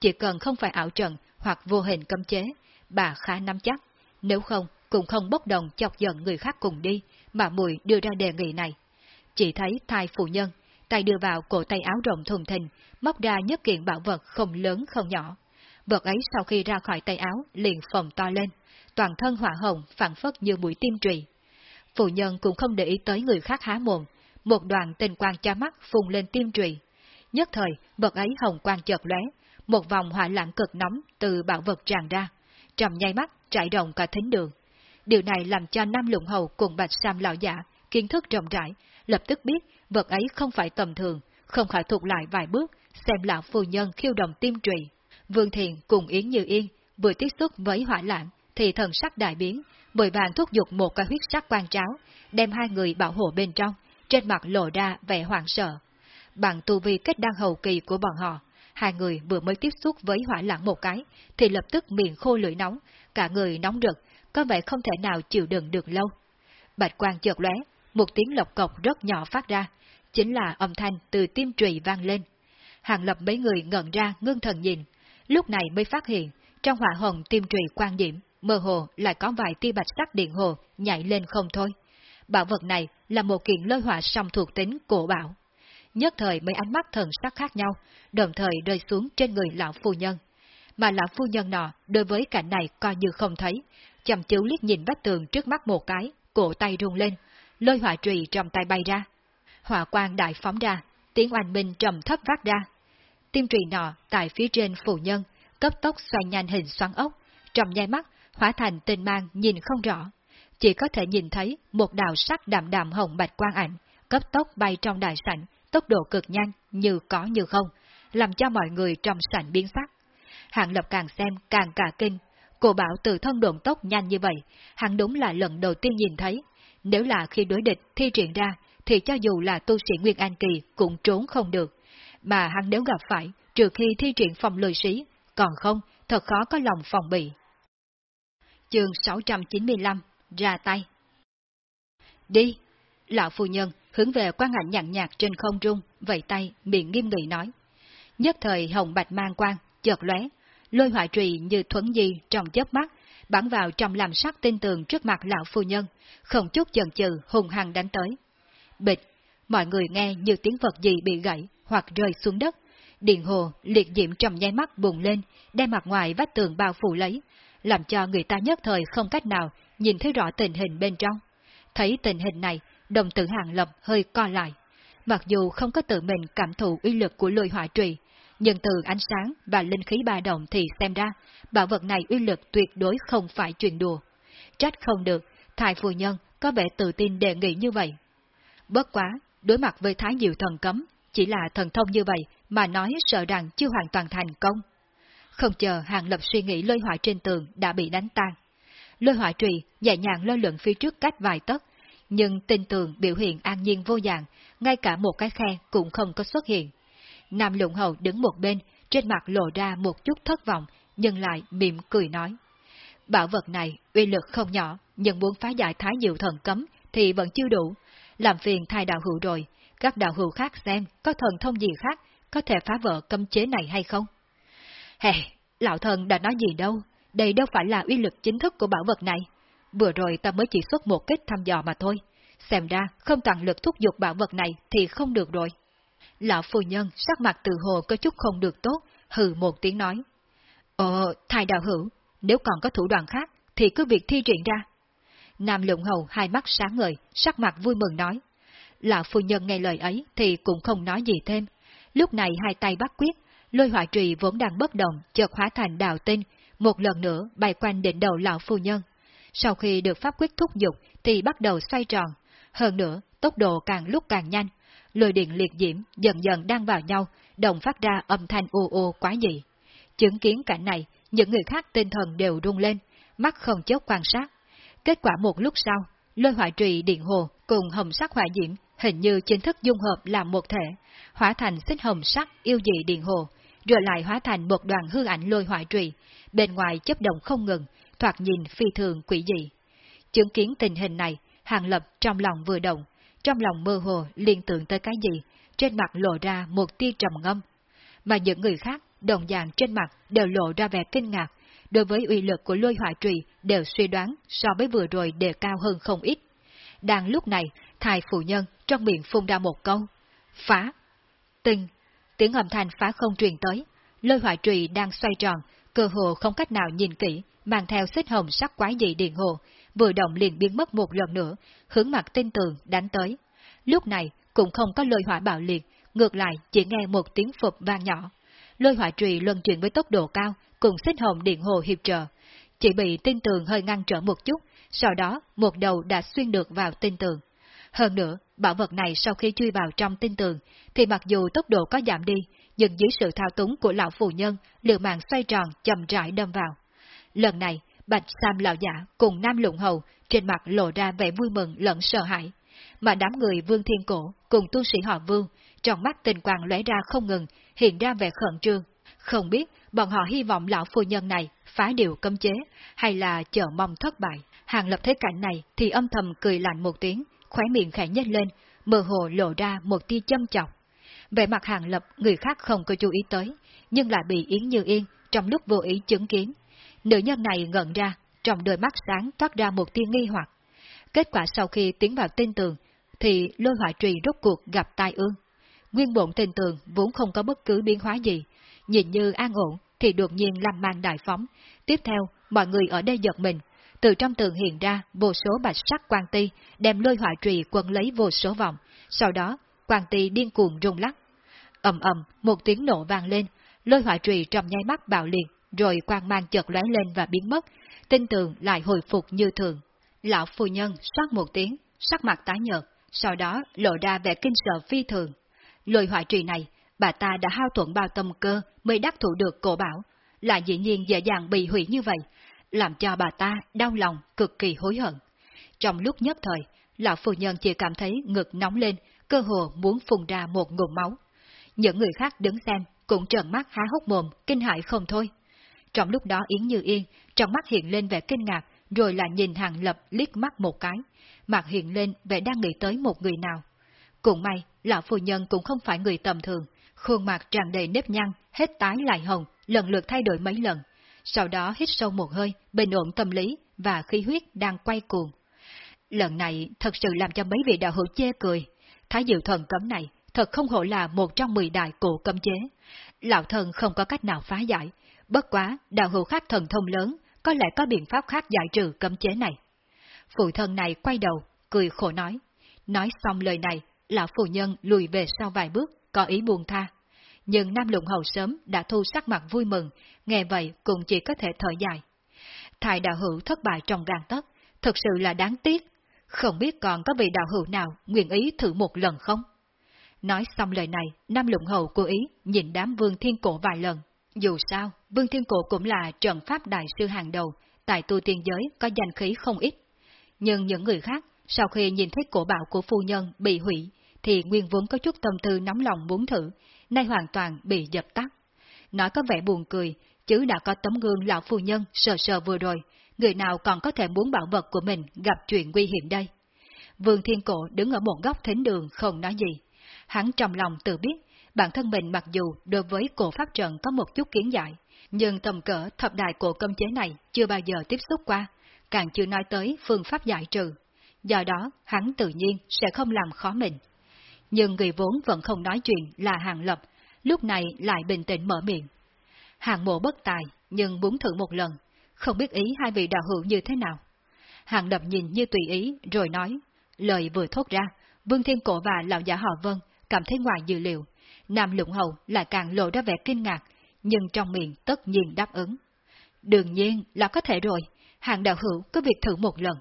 Chỉ cần không phải ảo trận hoặc vô hình cấm chế, bà khá nắm chắc, nếu không cũng không bốc đồng chọc giận người khác cùng đi, mà mùi đưa ra đề nghị này. Chỉ thấy thai phụ nhân, tay đưa vào cổ tay áo rộng thùng thình, móc ra nhất kiện bảo vật không lớn không nhỏ. Vật ấy sau khi ra khỏi tay áo liền phồng to lên, toàn thân hỏa hồng phản phất như mũi tim trụy. Phụ nhân cũng không để ý tới người khác há mồm, một đoàn tình quang cha mắt phùng lên tim trụy. Nhất thời, vật ấy hồng quang chợt lóe, một vòng hỏa lãng cực nóng từ bảo vật tràn ra, trầm nháy mắt trải rộng cả thính đường. Điều này làm cho Nam Lũng Hầu cùng Bạch Sam lão giả kiến thức rộng rãi, lập tức biết vật ấy không phải tầm thường, không khỏi thuộc lại vài bước, xem lão phu nhân khiêu động tim trụy. Vương Thiền cùng Yến Như Yên vừa tiếp xúc với hỏa lãng thì thần sắc đại biến, bồi vàng thúc giục một cái huyết sắc quan tráo, đem hai người bảo hộ bên trong, trên mặt lộ ra vẻ hoảng sợ. Bằng tu vi kết đăng hầu kỳ của bọn họ, hai người vừa mới tiếp xúc với hỏa lãng một cái, thì lập tức miệng khô lưỡi nóng, cả người nóng rực, có vẻ không thể nào chịu đựng được lâu. Bạch quang chợt lóe, một tiếng lộc cộc rất nhỏ phát ra, chính là âm thanh từ tim trùy vang lên. Hàng lập mấy người ngẩn ra ngưng thần nhìn, lúc này mới phát hiện, trong hỏa hồng tim trùy quan điểm, mơ hồ lại có vài tia bạch sắc điện hồ nhảy lên không thôi. Bảo vật này là một kiện lôi hỏa song thuộc tính cổ bảo. Nhất thời mấy ánh mắt thần sắc khác nhau, đồng thời rơi xuống trên người lão phu nhân. Mà lão phu nhân nọ đối với cảnh này coi như không thấy, chăm chú liếc nhìn vách tường trước mắt một cái, cổ tay rung lên, lôi hỏa trùy trong tay bay ra. Hỏa quang đại phóng ra, tiếng oanh minh trầm thấp phát ra. Tiêm trùy nọ tại phía trên phụ nhân, cấp tốc xoay nhanh hình xoắn ốc, trong nháy mắt, hóa thành tinh mang nhìn không rõ. Chỉ có thể nhìn thấy một đạo sắc đạm đạm hồng bạch quang ảnh, cấp tốc bay trong đại sảnh, tốc độ cực nhanh, như có như không, làm cho mọi người trong sảnh biến sắc. Hạng lập càng xem càng cả kinh, cô bảo từ thân độn tốc nhanh như vậy, hắn đúng là lần đầu tiên nhìn thấy. Nếu là khi đối địch thi triển ra, thì cho dù là tu sĩ Nguyên An Kỳ cũng trốn không được. Mà hắn nếu gặp phải, trừ khi thi triển phòng lười sĩ, còn không, thật khó có lòng phòng bị. Chương 695, ra tay. Đi! Lão phu nhân hướng về quan ảnh nhàn nhạt trên không trung, vẫy tay, miệng nghiêm nghị nói. Nhất thời hồng bạch mang quang, chợt lóe, lôi hỏa trùy như thuấn di trong chớp mắt, bắn vào trong làm sắc tinh tường trước mặt lão phu nhân, không chút chần chừ hùng hăng đánh tới. Bịch, mọi người nghe như tiếng vật gì bị gãy hoặc rơi xuống đất. Điện hồ liệt diệm trong nháy mắt bùng lên, đem mặt ngoài vách tường bao phủ lấy, làm cho người ta nhất thời không cách nào nhìn thấy rõ tình hình bên trong. Thấy tình hình này, đồng tử hàng lập hơi co lại. Mặc dù không có tự mình cảm thụ uy lực của lôi hỏa trùy, nhưng từ ánh sáng và linh khí ba động thì xem ra, bảo vật này uy lực tuyệt đối không phải chuyện đùa. Trách không được, thái phu nhân có vẻ tự tin đề nghị như vậy. Bất quá, đối mặt với thái diệu thần cấm, chỉ là thần thông như vậy mà nói sợ rằng chưa hoàn toàn thành công. Không chờ hàng lập suy nghĩ lôi hỏa trên tường đã bị đánh tan. Lôi hỏa trùy nhẹ nhàng lơ lửng phía trước cách vài tấc, nhưng tin tường biểu hiện an nhiên vô dạng, ngay cả một cái khe cũng không có xuất hiện. Nam lụng hầu đứng một bên, trên mặt lộ ra một chút thất vọng, nhưng lại mỉm cười nói. Bảo vật này uy lực không nhỏ, nhưng muốn phá giải thái diệu thần cấm thì vẫn chưa đủ. Làm phiền thai đạo hữu rồi, các đạo hữu khác xem có thần thông gì khác có thể phá vỡ cấm chế này hay không. Hè, lão thần đã nói gì đâu, đây đâu phải là uy lực chính thức của bảo vật này. Vừa rồi ta mới chỉ xuất một kết thăm dò mà thôi. Xem ra không toàn lực thúc giục bảo vật này thì không được rồi. Lão phu nhân sắc mặt từ hồ có chút không được tốt, hừ một tiếng nói. Ồ, thai đạo hữu, nếu còn có thủ đoạn khác, thì cứ việc thi triển ra. Nam Lũng hầu hai mắt sáng ngời, sắc mặt vui mừng nói. Lão phu nhân nghe lời ấy thì cũng không nói gì thêm. Lúc này hai tay bắt quyết, lôi hỏa trùy vốn đang bất động, chợt hóa thành đào tinh, một lần nữa bay quanh đỉnh đầu lão phu nhân. Sau khi được pháp quyết thúc giục thì bắt đầu xoay tròn, hơn nữa tốc độ càng lúc càng nhanh, lôi điện liệt diễm dần dần đang vào nhau, đồng phát ra âm thanh ô ô quá dị. Chứng kiến cảnh này, những người khác tinh thần đều rung lên, mắt không chớp quan sát. Kết quả một lúc sau, lôi hỏa trì điện hồ cùng hồng sắc hỏa diễm hình như chính thức dung hợp làm một thể, hóa thành xích hồng sắc yêu dị điện hồ, rồi lại hóa thành một đoàn hư ảnh lôi hỏa trì, bên ngoài chấp động không ngừng, thoạt nhìn phi thường quỷ dị. Chứng kiến tình hình này, Hàng Lập trong lòng vừa động, trong lòng mơ hồ liên tưởng tới cái gì, trên mặt lộ ra một tia trầm ngâm. Mà những người khác, đồng dạng trên mặt đều lộ ra vẻ kinh ngạc, đối với uy lực của lôi hỏa trùy đều suy đoán so với vừa rồi đều cao hơn không ít. Đang lúc này, thai phụ nhân trong miệng phun ra một câu. phá. Tinh, tiếng âm thanh phá không truyền tới, lôi hỏa trùy đang xoay tròn, cơ hồ không cách nào nhìn kỹ, mang theo xích hồng sắc quái dị điện hồ, vừa động liền biến mất một lần nữa, hướng mặt tinh tường đánh tới. Lúc này cũng không có lôi hỏa bạo liệt, ngược lại chỉ nghe một tiếng phục vang nhỏ. Lôi hỏa trùy luân chuyển với tốc độ cao, cùng xích hồng điện hồ hiệp trợ. Chỉ bị tinh tường hơi ngăn trở một chút, sau đó một đầu đã xuyên được vào tinh tường. Hơn nữa, bảo vật này sau khi chui vào trong tinh tường, thì mặc dù tốc độ có giảm đi, nhưng dưới sự thao túng của lão phù nhân, liều mạng xoay tròn chậm rãi đâm vào. Lần này, Bạch Sam lão giả cùng Nam Lụng Hầu trên mặt lộ ra vẻ vui mừng lẫn sợ hãi, mà đám người Vương Thiên Cổ cùng tu sĩ họ Vương, trong mắt tình quang lóe ra không ngừng, hiện ra vẻ khẩn trương. Không biết bọn họ hy vọng lão phu nhân này phá điều cấm chế, hay là chờ mong thất bại. Hàng lập thế cảnh này thì âm thầm cười lạnh một tiếng, khóe miệng khẽ nhếch lên, mơ hồ lộ ra một tia châm chọc. Về mặt hàng lập người khác không có chú ý tới, nhưng lại bị Yến Như Yên trong lúc vô ý chứng kiến. Nữ nhân này ngẩn ra, trong đôi mắt sáng toát ra một tia nghi hoặc. Kết quả sau khi tiến vào tin tường, thì lôi hỏa trì rốt cuộc gặp tai ương. Nguyên bộn tình tường vốn không có bất cứ biến hóa gì, nhìn như an ổn thì đột nhiên làm mang đại phóng. Tiếp theo, mọi người ở đây giật mình, từ trong tường hiện ra vô số bạch sắc quan ti, đem lôi hỏa trì quân lấy vô số vòng, sau đó quan ti điên cuồng rung lắc. ầm ầm, một tiếng nổ vang lên, lôi hỏa trì trong nháy mắt bạo liệt, rồi quang mang chợt lóe lên và biến mất, tinh tường lại hồi phục như thường. Lão phu nhân soát một tiếng, sắc mặt tái nhợt, sau đó lộ ra vẻ kinh sợ phi thường. Lôi hỏa trì này, bà ta đã hao thuận bao tâm cơ mới đắc thủ được cổ bảo, lại dĩ nhiên dễ dàng bị hủy như vậy, làm cho bà ta đau lòng, cực kỳ hối hận. Trong lúc nhất thời, lão phu nhân chỉ cảm thấy ngực nóng lên, cơ hồ muốn phun ra một ngụm máu. Những người khác đứng xem cũng trợn mắt há hốc mồm, kinh hãi không thôi. Trong lúc đó Yến Như Yên, trong mắt hiện lên vẻ kinh ngạc, rồi lại nhìn Hàng Lập liếc mắt một cái, mặt hiện lên vẻ đang nghĩ tới một người nào. Cũng may, lão phu nhân cũng không phải người tầm thường, khuôn mặt tràn đầy nếp nhăn, hết tái lại hồng, lần lượt thay đổi mấy lần. Sau đó hít sâu một hơi, bình ổn tâm lý và khí huyết đang quay cuồng. Lần này thật sự làm cho mấy vị đạo hữu chê cười. Thái diệu thần cấm này thật không hổ là một trong mười đại cổ cấm chế. Lão thần không có cách nào phá giải, bất quá đạo hữu khác thần thông lớn, có lẽ có biện pháp khác giải trừ cấm chế này. Phụ thân này quay đầu, cười khổ nói. Nói xong lời này, lão phụ nhân lùi về sau vài bước, có ý buồn tha. Nhưng Nam Lũng Hầu sớm đã thu sắc mặt vui mừng, nghe vậy cũng chỉ có thể thở dài. Thái đạo hữu thất bại trong gan tất, thật sự là đáng tiếc. Không biết còn có vị đạo hữu nào nguyện ý thử một lần không? Nói xong lời này, Nam Lũng Hầu cố ý nhìn đám vương thiên cổ vài lần. Dù sao, vương thiên cổ cũng là trận pháp đại sư hàng đầu, tại tu tiên giới có danh khí không ít. Nhưng những người khác, sau khi nhìn thấy cổ bảo của phu nhân bị hủy, thì nguyên vốn có chút tâm tư nóng lòng muốn thử, nay hoàn toàn bị dập tắt. Nói có vẻ buồn cười, chứ đã có tấm gương lão phu nhân sờ sờ vừa rồi, người nào còn có thể muốn bảo vật của mình gặp chuyện nguy hiểm đây. Vương Thiên Cổ đứng ở một góc thính đường không nói gì. Hắn trong lòng tự biết, bản thân mình mặc dù đối với cổ pháp trận có một chút kiến giải, nhưng tầm cỡ thập đại cổ công chế này chưa bao giờ tiếp xúc qua, càng chưa nói tới phương pháp giải trừ. Do đó, hắn tự nhiên sẽ không làm khó mình. Nhưng người vốn vẫn không nói chuyện là Hàng Lập, lúc này lại bình tĩnh mở miệng. Hàng mộ bất tài, nhưng muốn thử một lần, không biết ý hai vị đạo hữu như thế nào. Hàng Lập nhìn như tùy ý, rồi nói, lời vừa thốt ra, Vương Thiên Cổ và lão giả họ Vân cảm thấy ngoài dự liệu. Nam Lũng Hầu lại càng lộ ra vẻ kinh ngạc, nhưng trong miệng tất nhiên đáp ứng. Đương nhiên là có thể rồi, hàng đạo hữu có việc thử một lần.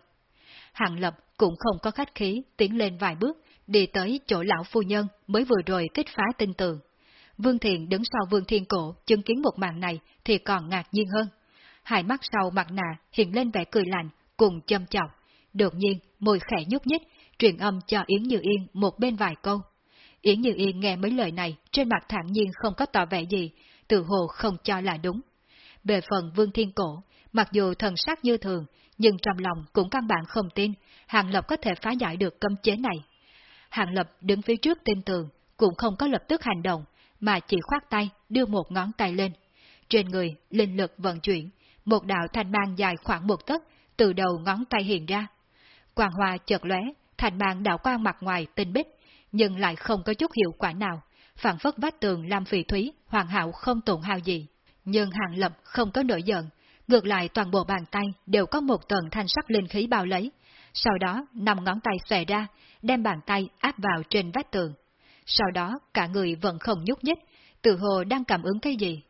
Hàng Lập cũng không có khách khí, tiến lên vài bước, đi tới chỗ lão phu nhân mới vừa rồi kích phá tinh tường. Vương Thiện đứng sau Vương Thiên Cổ chứng kiến một màn này thì còn ngạc nhiên hơn. Hai mắt sau mặt nạ hiện lên vẻ cười lạnh, cùng châm chọc. Đột nhiên, môi khẽ nhúc nhích, truyền âm cho Yến Như Yên một bên vài câu. Yến Như Yên nghe mấy lời này, trên mặt thản nhiên không có tỏ vẻ gì, tự hồ không cho là đúng. Về phần Vương Thiên Cổ, mặc dù thần sắc như thường, nhưng trong lòng cũng căn bản không tin Hàng Lập có thể phá giải được cấm chế này. Hàng Lập đứng phía trước tin tường, cũng không có lập tức hành động, mà chỉ khoát tay đưa một ngón tay lên. Trên người, linh lực vận chuyển, một đạo thanh mang dài khoảng một tấc từ đầu ngón tay hiện ra. Quang hoa chợt lóe, thanh mang đạo quang mặt ngoài tinh bích, nhưng lại không có chút hiệu quả nào, phản phất vách tường làm phỉ thúy, hoàn hảo không tổn hao gì. Nhưng Hàng Lập không có nổi giận, ngược lại toàn bộ bàn tay đều có một tầng thanh sắc linh khí bao lấy. Sau đó, nằm ngón tay xòe ra, đem bàn tay áp vào trên vách tường. Sau đó, cả người vẫn không nhúc nhích, tự hồ đang cảm ứng cái gì.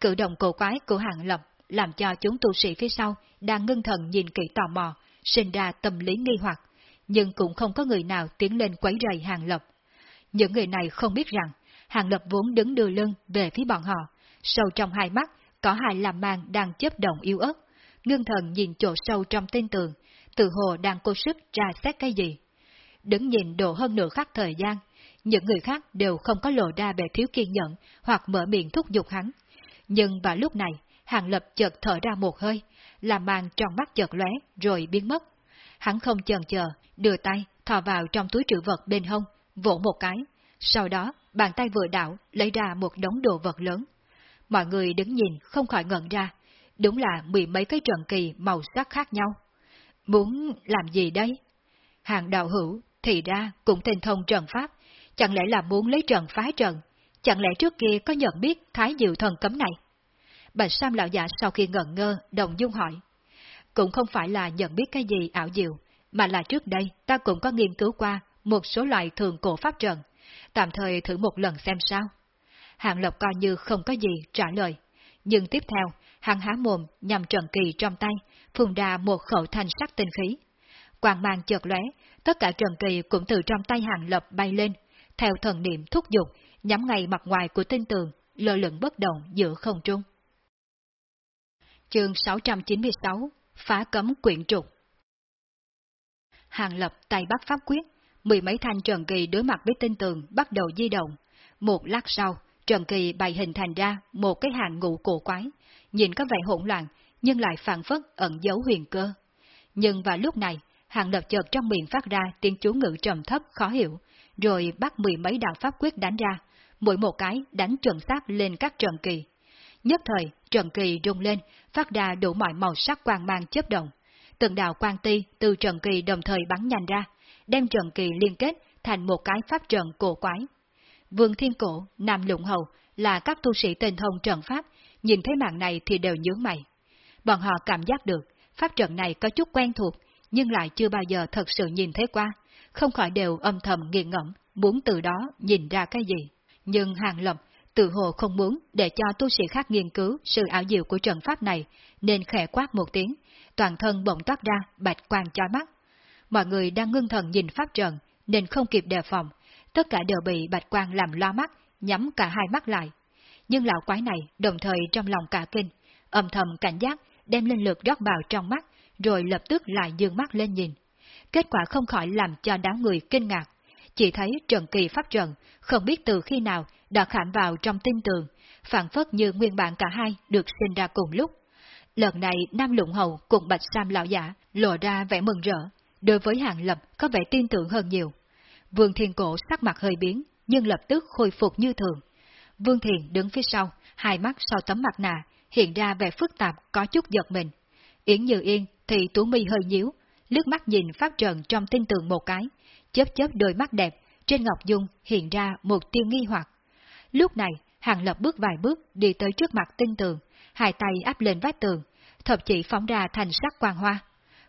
Cử động cổ quái của Hàng Lập làm cho chúng tu sĩ phía sau đang ngưng thần nhìn kỹ tò mò, sinh ra tâm lý nghi hoặc, nhưng cũng không có người nào tiến lên quấy rầy Hàng Lập. Những người này không biết rằng, Hàng Lập vốn đứng đưa lưng về phía bọn họ, sâu trong hai mắt có hai làm mang đang chấp động yếu ớt, ngưng thần nhìn chỗ sâu trong tên tường, tự hồ đang cố sức ra xét cái gì. Đứng nhìn độ hơn nửa khắc thời gian, những người khác đều không có lộ ra vẻ thiếu kiên nhẫn hoặc mở miệng thúc giục hắn. Nhưng vào lúc này, Hàng Lập chợt thở ra một hơi, làm màn trong mắt chợt lóe rồi biến mất. Hắn không chần chờ, đưa tay thò vào trong túi trữ vật bên hông, vỗ một cái. Sau đó, bàn tay vừa đảo lấy ra một đống đồ vật lớn. Mọi người đứng nhìn không khỏi ngẩn ra, đúng là mười mấy cái trận kỳ màu sắc khác nhau. Muốn làm gì đấy? Hàng đạo hữu, thì ra cũng tinh thông trận pháp, chẳng lẽ là muốn lấy trận phá trận, chẳng lẽ trước kia có nhận biết thái diệu thần cấm này? Bạch Sam lão giả sau khi ngẩn ngơ, đồng dung hỏi. Cũng không phải là nhận biết cái gì ảo diệu, mà là trước đây ta cũng có nghiên cứu qua một số loại thường cổ pháp trận, tạm thời thử một lần xem sao. Hạng Lộc coi như không có gì trả lời, nhưng tiếp theo, hắn há mồm nhằm trận kỳ trong tay, phun ra một khẩu thanh sắc tinh khí. Quang mang chợt lóe, tất cả trận kỳ cũng từ trong tay Hạng Lập bay lên, theo thần niệm thúc giục, nhắm ngay mặt ngoài của tinh tường, lơ lửng bất động giữa không trung. Chương 696 Phá cấm quyện trục Hàng lập tay bắt pháp quyết, mười mấy thanh trần kỳ đối mặt với tinh tường bắt đầu di động. Một lát sau, trần kỳ bày hình thành ra một cái hàng ngũ cổ quái, nhìn có vẻ hỗn loạn, nhưng lại phản phất ẩn dấu huyền cơ. Nhưng vào lúc này, hàng lập chợt trong miệng phát ra tiếng chú ngữ trầm thấp khó hiểu, rồi bắt mười mấy đạo pháp quyết đánh ra, mỗi một cái đánh trần xác lên các trần kỳ. Nhất thời, trần kỳ rung lên, phát ra đủ mọi màu sắc quang mang chấp động. Từng đạo quang ti từ trần kỳ đồng thời bắn nhanh ra, đem trần kỳ liên kết thành một cái pháp trận cổ quái. Vương Thiên Cổ, Nam Lũng Hầu là các tu sĩ tên thông trận pháp, nhìn thấy mạng này thì đều nhướng mày. Bọn họ cảm giác được, pháp trận này có chút quen thuộc, nhưng lại chưa bao giờ thật sự nhìn thấy qua, không khỏi đều âm thầm nghiền ngẫm, muốn từ đó nhìn ra cái gì. Nhưng Hàng Lập tự hồ không muốn để cho tu sĩ khác nghiên cứu sự ảo diệu của trận pháp này, nên khẽ quát một tiếng, toàn thân bỗng toát ra bạch quang chói mắt. Mọi người đang ngưng thần nhìn pháp trận, nên không kịp đề phòng, tất cả đều bị bạch quang làm loa mắt, nhắm cả hai mắt lại. Nhưng lão quái này đồng thời trong lòng cả kinh, âm thầm cảnh giác, đem linh lực rót vào trong mắt, rồi lập tức lại dương mắt lên nhìn. Kết quả không khỏi làm cho đám người kinh ngạc. Chỉ thấy trận kỳ pháp trận, không biết từ khi nào đã khảm vào trong tinh tường, phản phất như nguyên bản cả hai được sinh ra cùng lúc. Lần này Nam Lũng Hầu cùng Bạch Sam Lão Giả lộ ra vẻ mừng rỡ, đối với Hàng Lập có vẻ tin tưởng hơn nhiều. Vương Thiên Cổ sắc mặt hơi biến, nhưng lập tức khôi phục như thường. Vương Thiền đứng phía sau, hai mắt sau tấm mặt nạ, hiện ra vẻ phức tạp có chút giật mình. Yến Như Yên thì tú mi hơi nhíu, lướt mắt nhìn pháp trận trong tinh tường một cái, chớp chớp đôi mắt đẹp, trên ngọc dung hiện ra một tiêu nghi hoặc. Lúc này, Hàng Lập bước vài bước đi tới trước mặt tinh tường, hai tay áp lên vách tường, thậm chí phóng ra thành sắc quang hoa.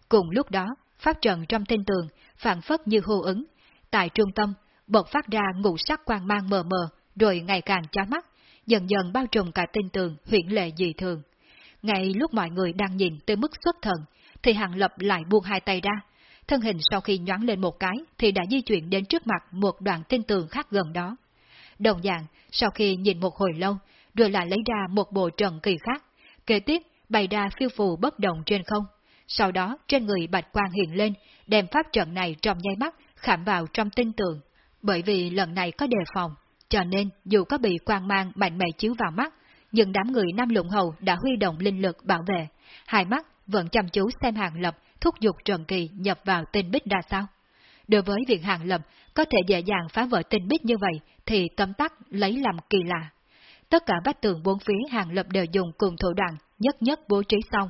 Cùng lúc đó, pháp trận trong tinh tường phản phất như hô ứng. Tại trung tâm, bộc phát ra ngũ sắc quang mang mờ mờ, rồi ngày càng chói mắt, dần dần bao trùm cả tinh tường huyển lệ dị thường. Ngay lúc mọi người đang nhìn tới mức xuất thần, thì Hàng Lập lại buông hai tay ra. Thân hình sau khi nhoáng lên một cái thì đã di chuyển đến trước mặt một đoạn tinh tường khác gần đó. Đồng dạng, sau khi nhìn một hồi lâu, rồi lại lấy ra một bộ trận kỳ khác, kế tiếp bày ra phiêu phù bất động trên không. Sau đó trên người bạch quang hiện lên, đem pháp trận này trong nháy mắt khảm vào trong tinh tường. Bởi vì lần này có đề phòng, cho nên dù có bị quang mang mạnh mẽ chiếu vào mắt, nhưng đám người Nam Lũng Hầu đã huy động linh lực bảo vệ, hai mắt vẫn chăm chú xem hàng lập thúc giục Trần Kỳ nhập vào tinh bích ra sao. Đối với việc hàng lập có thể dễ dàng phá vỡ tinh bích như vậy thì tấm tắc lấy làm kỳ lạ. Tất cả vách tường bốn phía hàng lập đều dùng cùng thủ đoạn nhất nhất bố trí xong.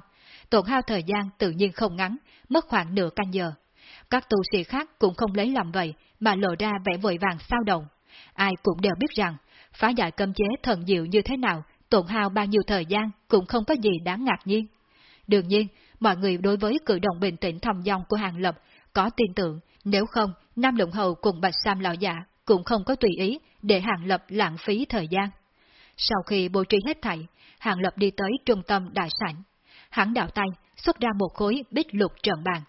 Tổn hao thời gian tự nhiên không ngắn, mất khoảng nửa canh giờ. Các tu sĩ khác cũng không lấy làm vậy, mà lộ ra vẻ vội vàng sao động. Ai cũng đều biết rằng, phá giải cấm chế thần diệu như thế nào, tổn hao bao nhiêu thời gian cũng không có gì đáng ngạc nhiên. Đương nhiên, mọi người đối với cử động bình tĩnh thong dong của Hàng Lập có tin tưởng, nếu không, Nam Lũng Hầu cùng Bạch Sam Lão Giả cũng không có tùy ý để Hàng Lập lãng phí thời gian. Sau khi bố trí hết thảy, Hàng Lập đi tới trung tâm đại sảnh. Hắn đạo tay, xuất ra một khối bích lục trận bàn.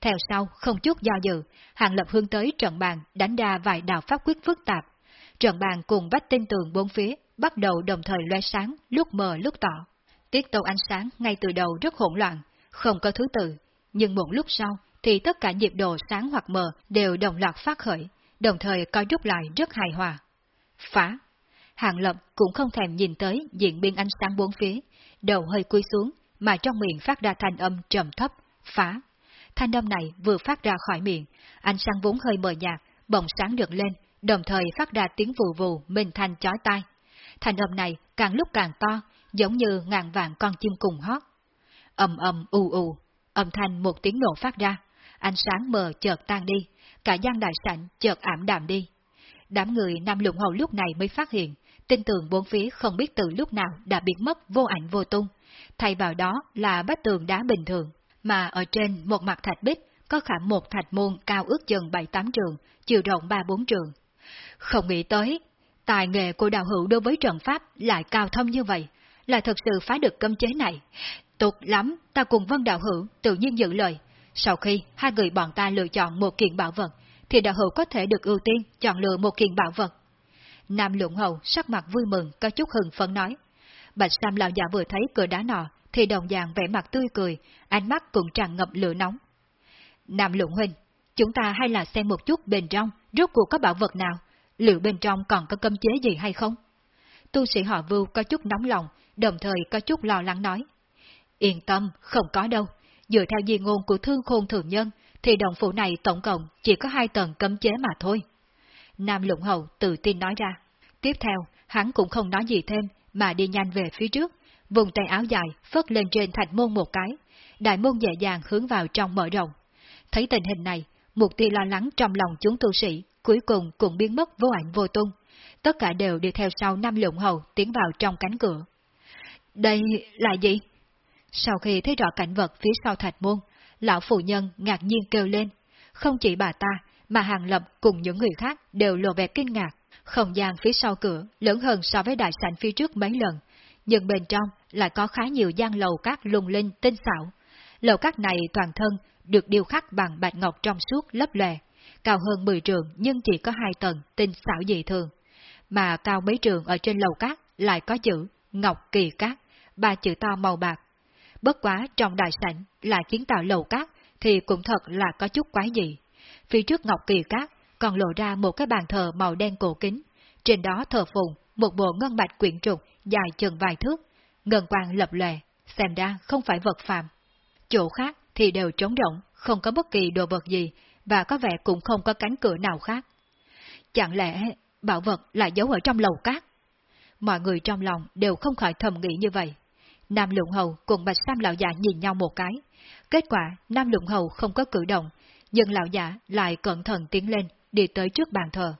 Theo sau, không chút do dự, Hàng Lập hướng tới trận bàn đánh ra vài đạo pháp quyết phức tạp. Trận bàn cùng vách tinh tường bốn phía bắt đầu đồng thời loe sáng, lúc mờ lúc tỏ. Tiết tấu ánh sáng ngay từ đầu rất hỗn loạn, không có thứ tự, nhưng một lúc sau thì tất cả nhịp độ sáng hoặc mờ đều đồng loạt phát khởi, đồng thời coi rút lại rất hài hòa. Phá! Hàng Lập cũng không thèm nhìn tới diện biên ánh sáng bốn phía, đầu hơi cúi xuống, mà trong miệng phát ra thanh âm trầm thấp, phá. Thanh âm này vừa phát ra khỏi miệng, ánh sáng vốn hơi mờ nhạt, bỗng sáng được lên, đồng thời phát ra tiếng vù vù minh thanh chói tai. Thanh âm này càng lúc càng to, giống như ngàn vạn con chim cùng hót. ầm ầm u u, âm thanh một tiếng nổ phát ra, ánh sáng mờ chợt tan đi, cả gian đại sảnh chợt ảm đạm đi. Đám người Nam Lũng Hầu lúc này mới phát hiện, tin tường bốn phía không biết từ lúc nào đã biến mất vô ảnh vô tung, thay vào đó là bách tường đá bình thường, mà ở trên một mặt thạch bích có khảm một thạch môn cao ước chừng 7-8 trường, chiều rộng 3-4 trường. Không nghĩ tới, tài nghệ của đạo hữu đối với trận pháp lại cao thâm như vậy, là thật sự phá được cấm chế này. Tục lắm, ta cùng Vân đạo hữu tự nhiên giữ lời. Sau khi hai người bọn ta lựa chọn một kiện bảo vật, thì đạo hữu có thể được ưu tiên chọn lựa một kiện bảo vật. Nam Lũng Hầu sắc mặt vui mừng, có chút hừng phấn nói. Bạch Sam lão già vừa thấy cửa đá nọ, thì đồng dạng vẻ mặt tươi cười, ánh mắt cũng tràn ngập lửa nóng. Nam Lũng Huynh, chúng ta hay là xem một chút bên trong, rốt cuộc có bảo vật nào, liệu bên trong còn có cấm chế gì hay không? Tu sĩ họ vưu có chút nóng lòng, đồng thời có chút lo lắng nói. Yên tâm, không có đâu. Dựa theo di ngôn của thương khôn thường nhân, thì đồng phủ này tổng cộng chỉ có hai tầng cấm chế mà thôi. Nam Lũng Hầu tự tin nói ra. Tiếp theo, hắn cũng không nói gì thêm, mà đi nhanh về phía trước, vùng tay áo dài phất lên trên thạch môn một cái, đại môn dễ dàng hướng vào trong mở rộng. Thấy tình hình này, một tia lo lắng trong lòng chúng tu sĩ cuối cùng cũng biến mất vô ảnh vô tung. Tất cả đều đi theo sau năm lụng hầu tiến vào trong cánh cửa. Đây là gì? Sau khi thấy rõ cảnh vật phía sau thạch môn, lão phụ nhân ngạc nhiên kêu lên. Không chỉ bà ta, mà hàng lập cùng những người khác đều lộ vẻ kinh ngạc. Không gian phía sau cửa lớn hơn so với đại sảnh phía trước mấy lần, nhưng bên trong lại có khá nhiều gian lầu cát lung linh tinh xảo. Lầu cát này toàn thân được điêu khắc bằng bạch ngọc trong suốt lấp lè, cao hơn 10 trường nhưng chỉ có hai tầng tinh xảo dị thường. Mà cao mấy trường ở trên lầu cát lại có chữ Ngọc Kỳ Cát, ba chữ to màu bạc. Bất quá trong đại sảnh là kiến tạo lầu cát thì cũng thật là có chút quái dị. Phía trước Ngọc Kỳ Cát còn lộ ra một cái bàn thờ màu đen cổ kính, trên đó thờ phụng một bộ ngân bạch quyển trục dài chừng vài thước, ngân quang lập lệ, xem ra không phải vật phàm. Chỗ khác thì đều trống rỗng, không có bất kỳ đồ vật gì, và có vẻ cũng không có cánh cửa nào khác. Chẳng lẽ bảo vật lại giấu ở trong lầu cát? Mọi người trong lòng đều không khỏi thầm nghĩ như vậy. Nam Lũng Hầu cùng Bạch Sam Lão Giả nhìn nhau một cái. Kết quả, Nam Lũng Hầu không có cử động, nhưng Lão Giả lại cẩn thận tiến lên, đi tới trước bàn thờ.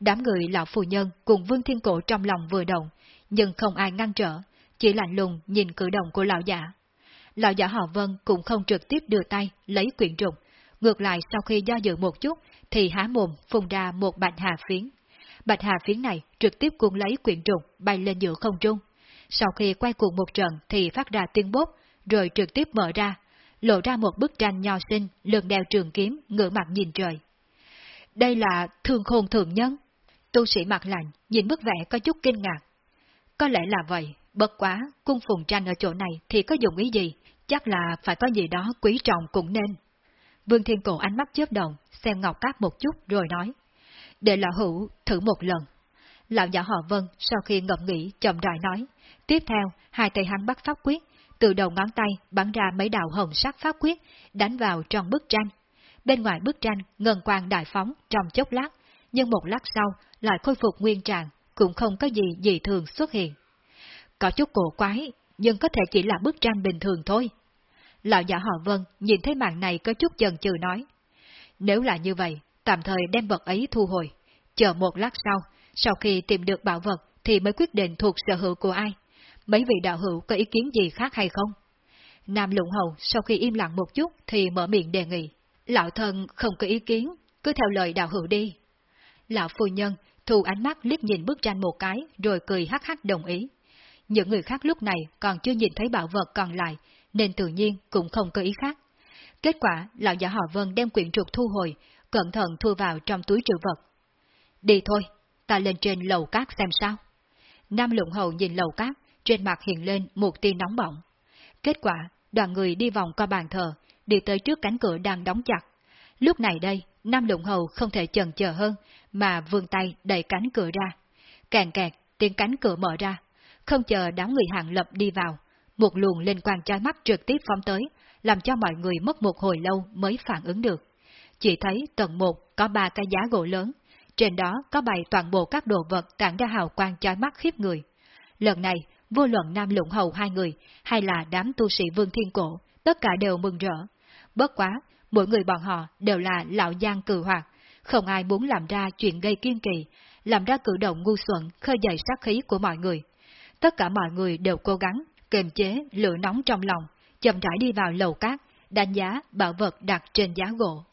Đám người Lão Phù Nhân cùng Vương Thiên Cổ trong lòng vừa động, nhưng không ai ngăn trở, chỉ lạnh lùng nhìn cử động của Lão Giả. Lão Giả họ Vân cũng không trực tiếp đưa tay lấy quyển trục, ngược lại sau khi do dự một chút thì há mồm phun ra một bạch hà phiến. Bạch hà phiến này trực tiếp cuốn lấy quyển trục bay lên giữa không trung. Sau khi quay cuồng một trận thì phát ra tiếng bốp, rồi trực tiếp mở ra, lộ ra một bức tranh nho sinh, lượn đeo trường kiếm, ngửa mặt nhìn trời. Đây là thương khôn thượng nhân. Tu sĩ mặt lạnh, nhìn bức vẽ có chút kinh ngạc. Có lẽ là vậy, bất quá, cung phùng tranh ở chỗ này thì có dùng ý gì, chắc là phải có gì đó quý trọng cũng nên. Vương Thiên Cổ ánh mắt chớp động, xem Ngọc Cát một chút rồi nói. Để lão hữu thử một lần. Lão giả họ Vân sau khi ngậm nghĩ chậm rãi nói. Tiếp theo, hai tay hắn bắt pháp quyết, từ đầu ngón tay bắn ra mấy đạo hồng sắc pháp quyết, đánh vào trong bức tranh. Bên ngoài bức tranh, ngân quang đại phóng trong chốc lát, nhưng một lát sau lại khôi phục nguyên trạng, cũng không có gì dị thường xuất hiện. Có chút cổ quái, nhưng có thể chỉ là bức tranh bình thường thôi. Lão giả họ Vân nhìn thấy màn này có chút chần chừ nói. Nếu là như vậy, tạm thời đem vật ấy thu hồi. Chờ một lát sau, sau khi tìm được bảo vật thì mới quyết định thuộc sở hữu của ai. Mấy vị đạo hữu có ý kiến gì khác hay không? Nam Lũng Hầu sau khi im lặng một chút thì mở miệng đề nghị. Lão thân không có ý kiến, cứ theo lời đạo hữu đi. Lão phu nhân thu ánh mắt liếc nhìn bức tranh một cái rồi cười hắc hắc đồng ý. Những người khác lúc này còn chưa nhìn thấy bảo vật còn lại, nên tự nhiên cũng không có ý khác. Kết quả, lão giả họ Vân đem quyển trục thu hồi, cẩn thận thu vào trong túi trữ vật. Đi thôi, ta lên trên lầu cát xem sao. Nam lụng hầu nhìn lầu cát, trên mặt hiện lên một tia nóng bỏng. Kết quả, đoàn người đi vòng qua bàn thờ, đi tới trước cánh cửa đang đóng chặt. Lúc này đây, Nam lụng hầu không thể chần chờ hơn, mà vươn tay đẩy cánh cửa ra. Càng kẹt, tiếng cánh cửa mở ra. Không chờ đám người hàng lập đi vào, một luồng lên quang trái mắt trực tiếp phóng tới, làm cho mọi người mất một hồi lâu mới phản ứng được. Chỉ thấy tầng một có ba cái giá gỗ lớn, trên đó có bày toàn bộ các đồ vật tản ra hào quang chói mắt khiếp người. Lần này, vô luận Nam Lũng Hầu hai người, hay là đám tu sĩ Vương Thiên Cổ, tất cả đều mừng rỡ. Bất quá, mỗi người bọn họ đều là lão giang cử hoạt, không ai muốn làm ra chuyện gây kiên kỳ, làm ra cử động ngu xuẩn khơi dậy sát khí của mọi người. Tất cả mọi người đều cố gắng kiềm chế lửa nóng trong lòng, chậm rãi đi vào lầu cát, đánh giá bảo vật đặt trên giá gỗ.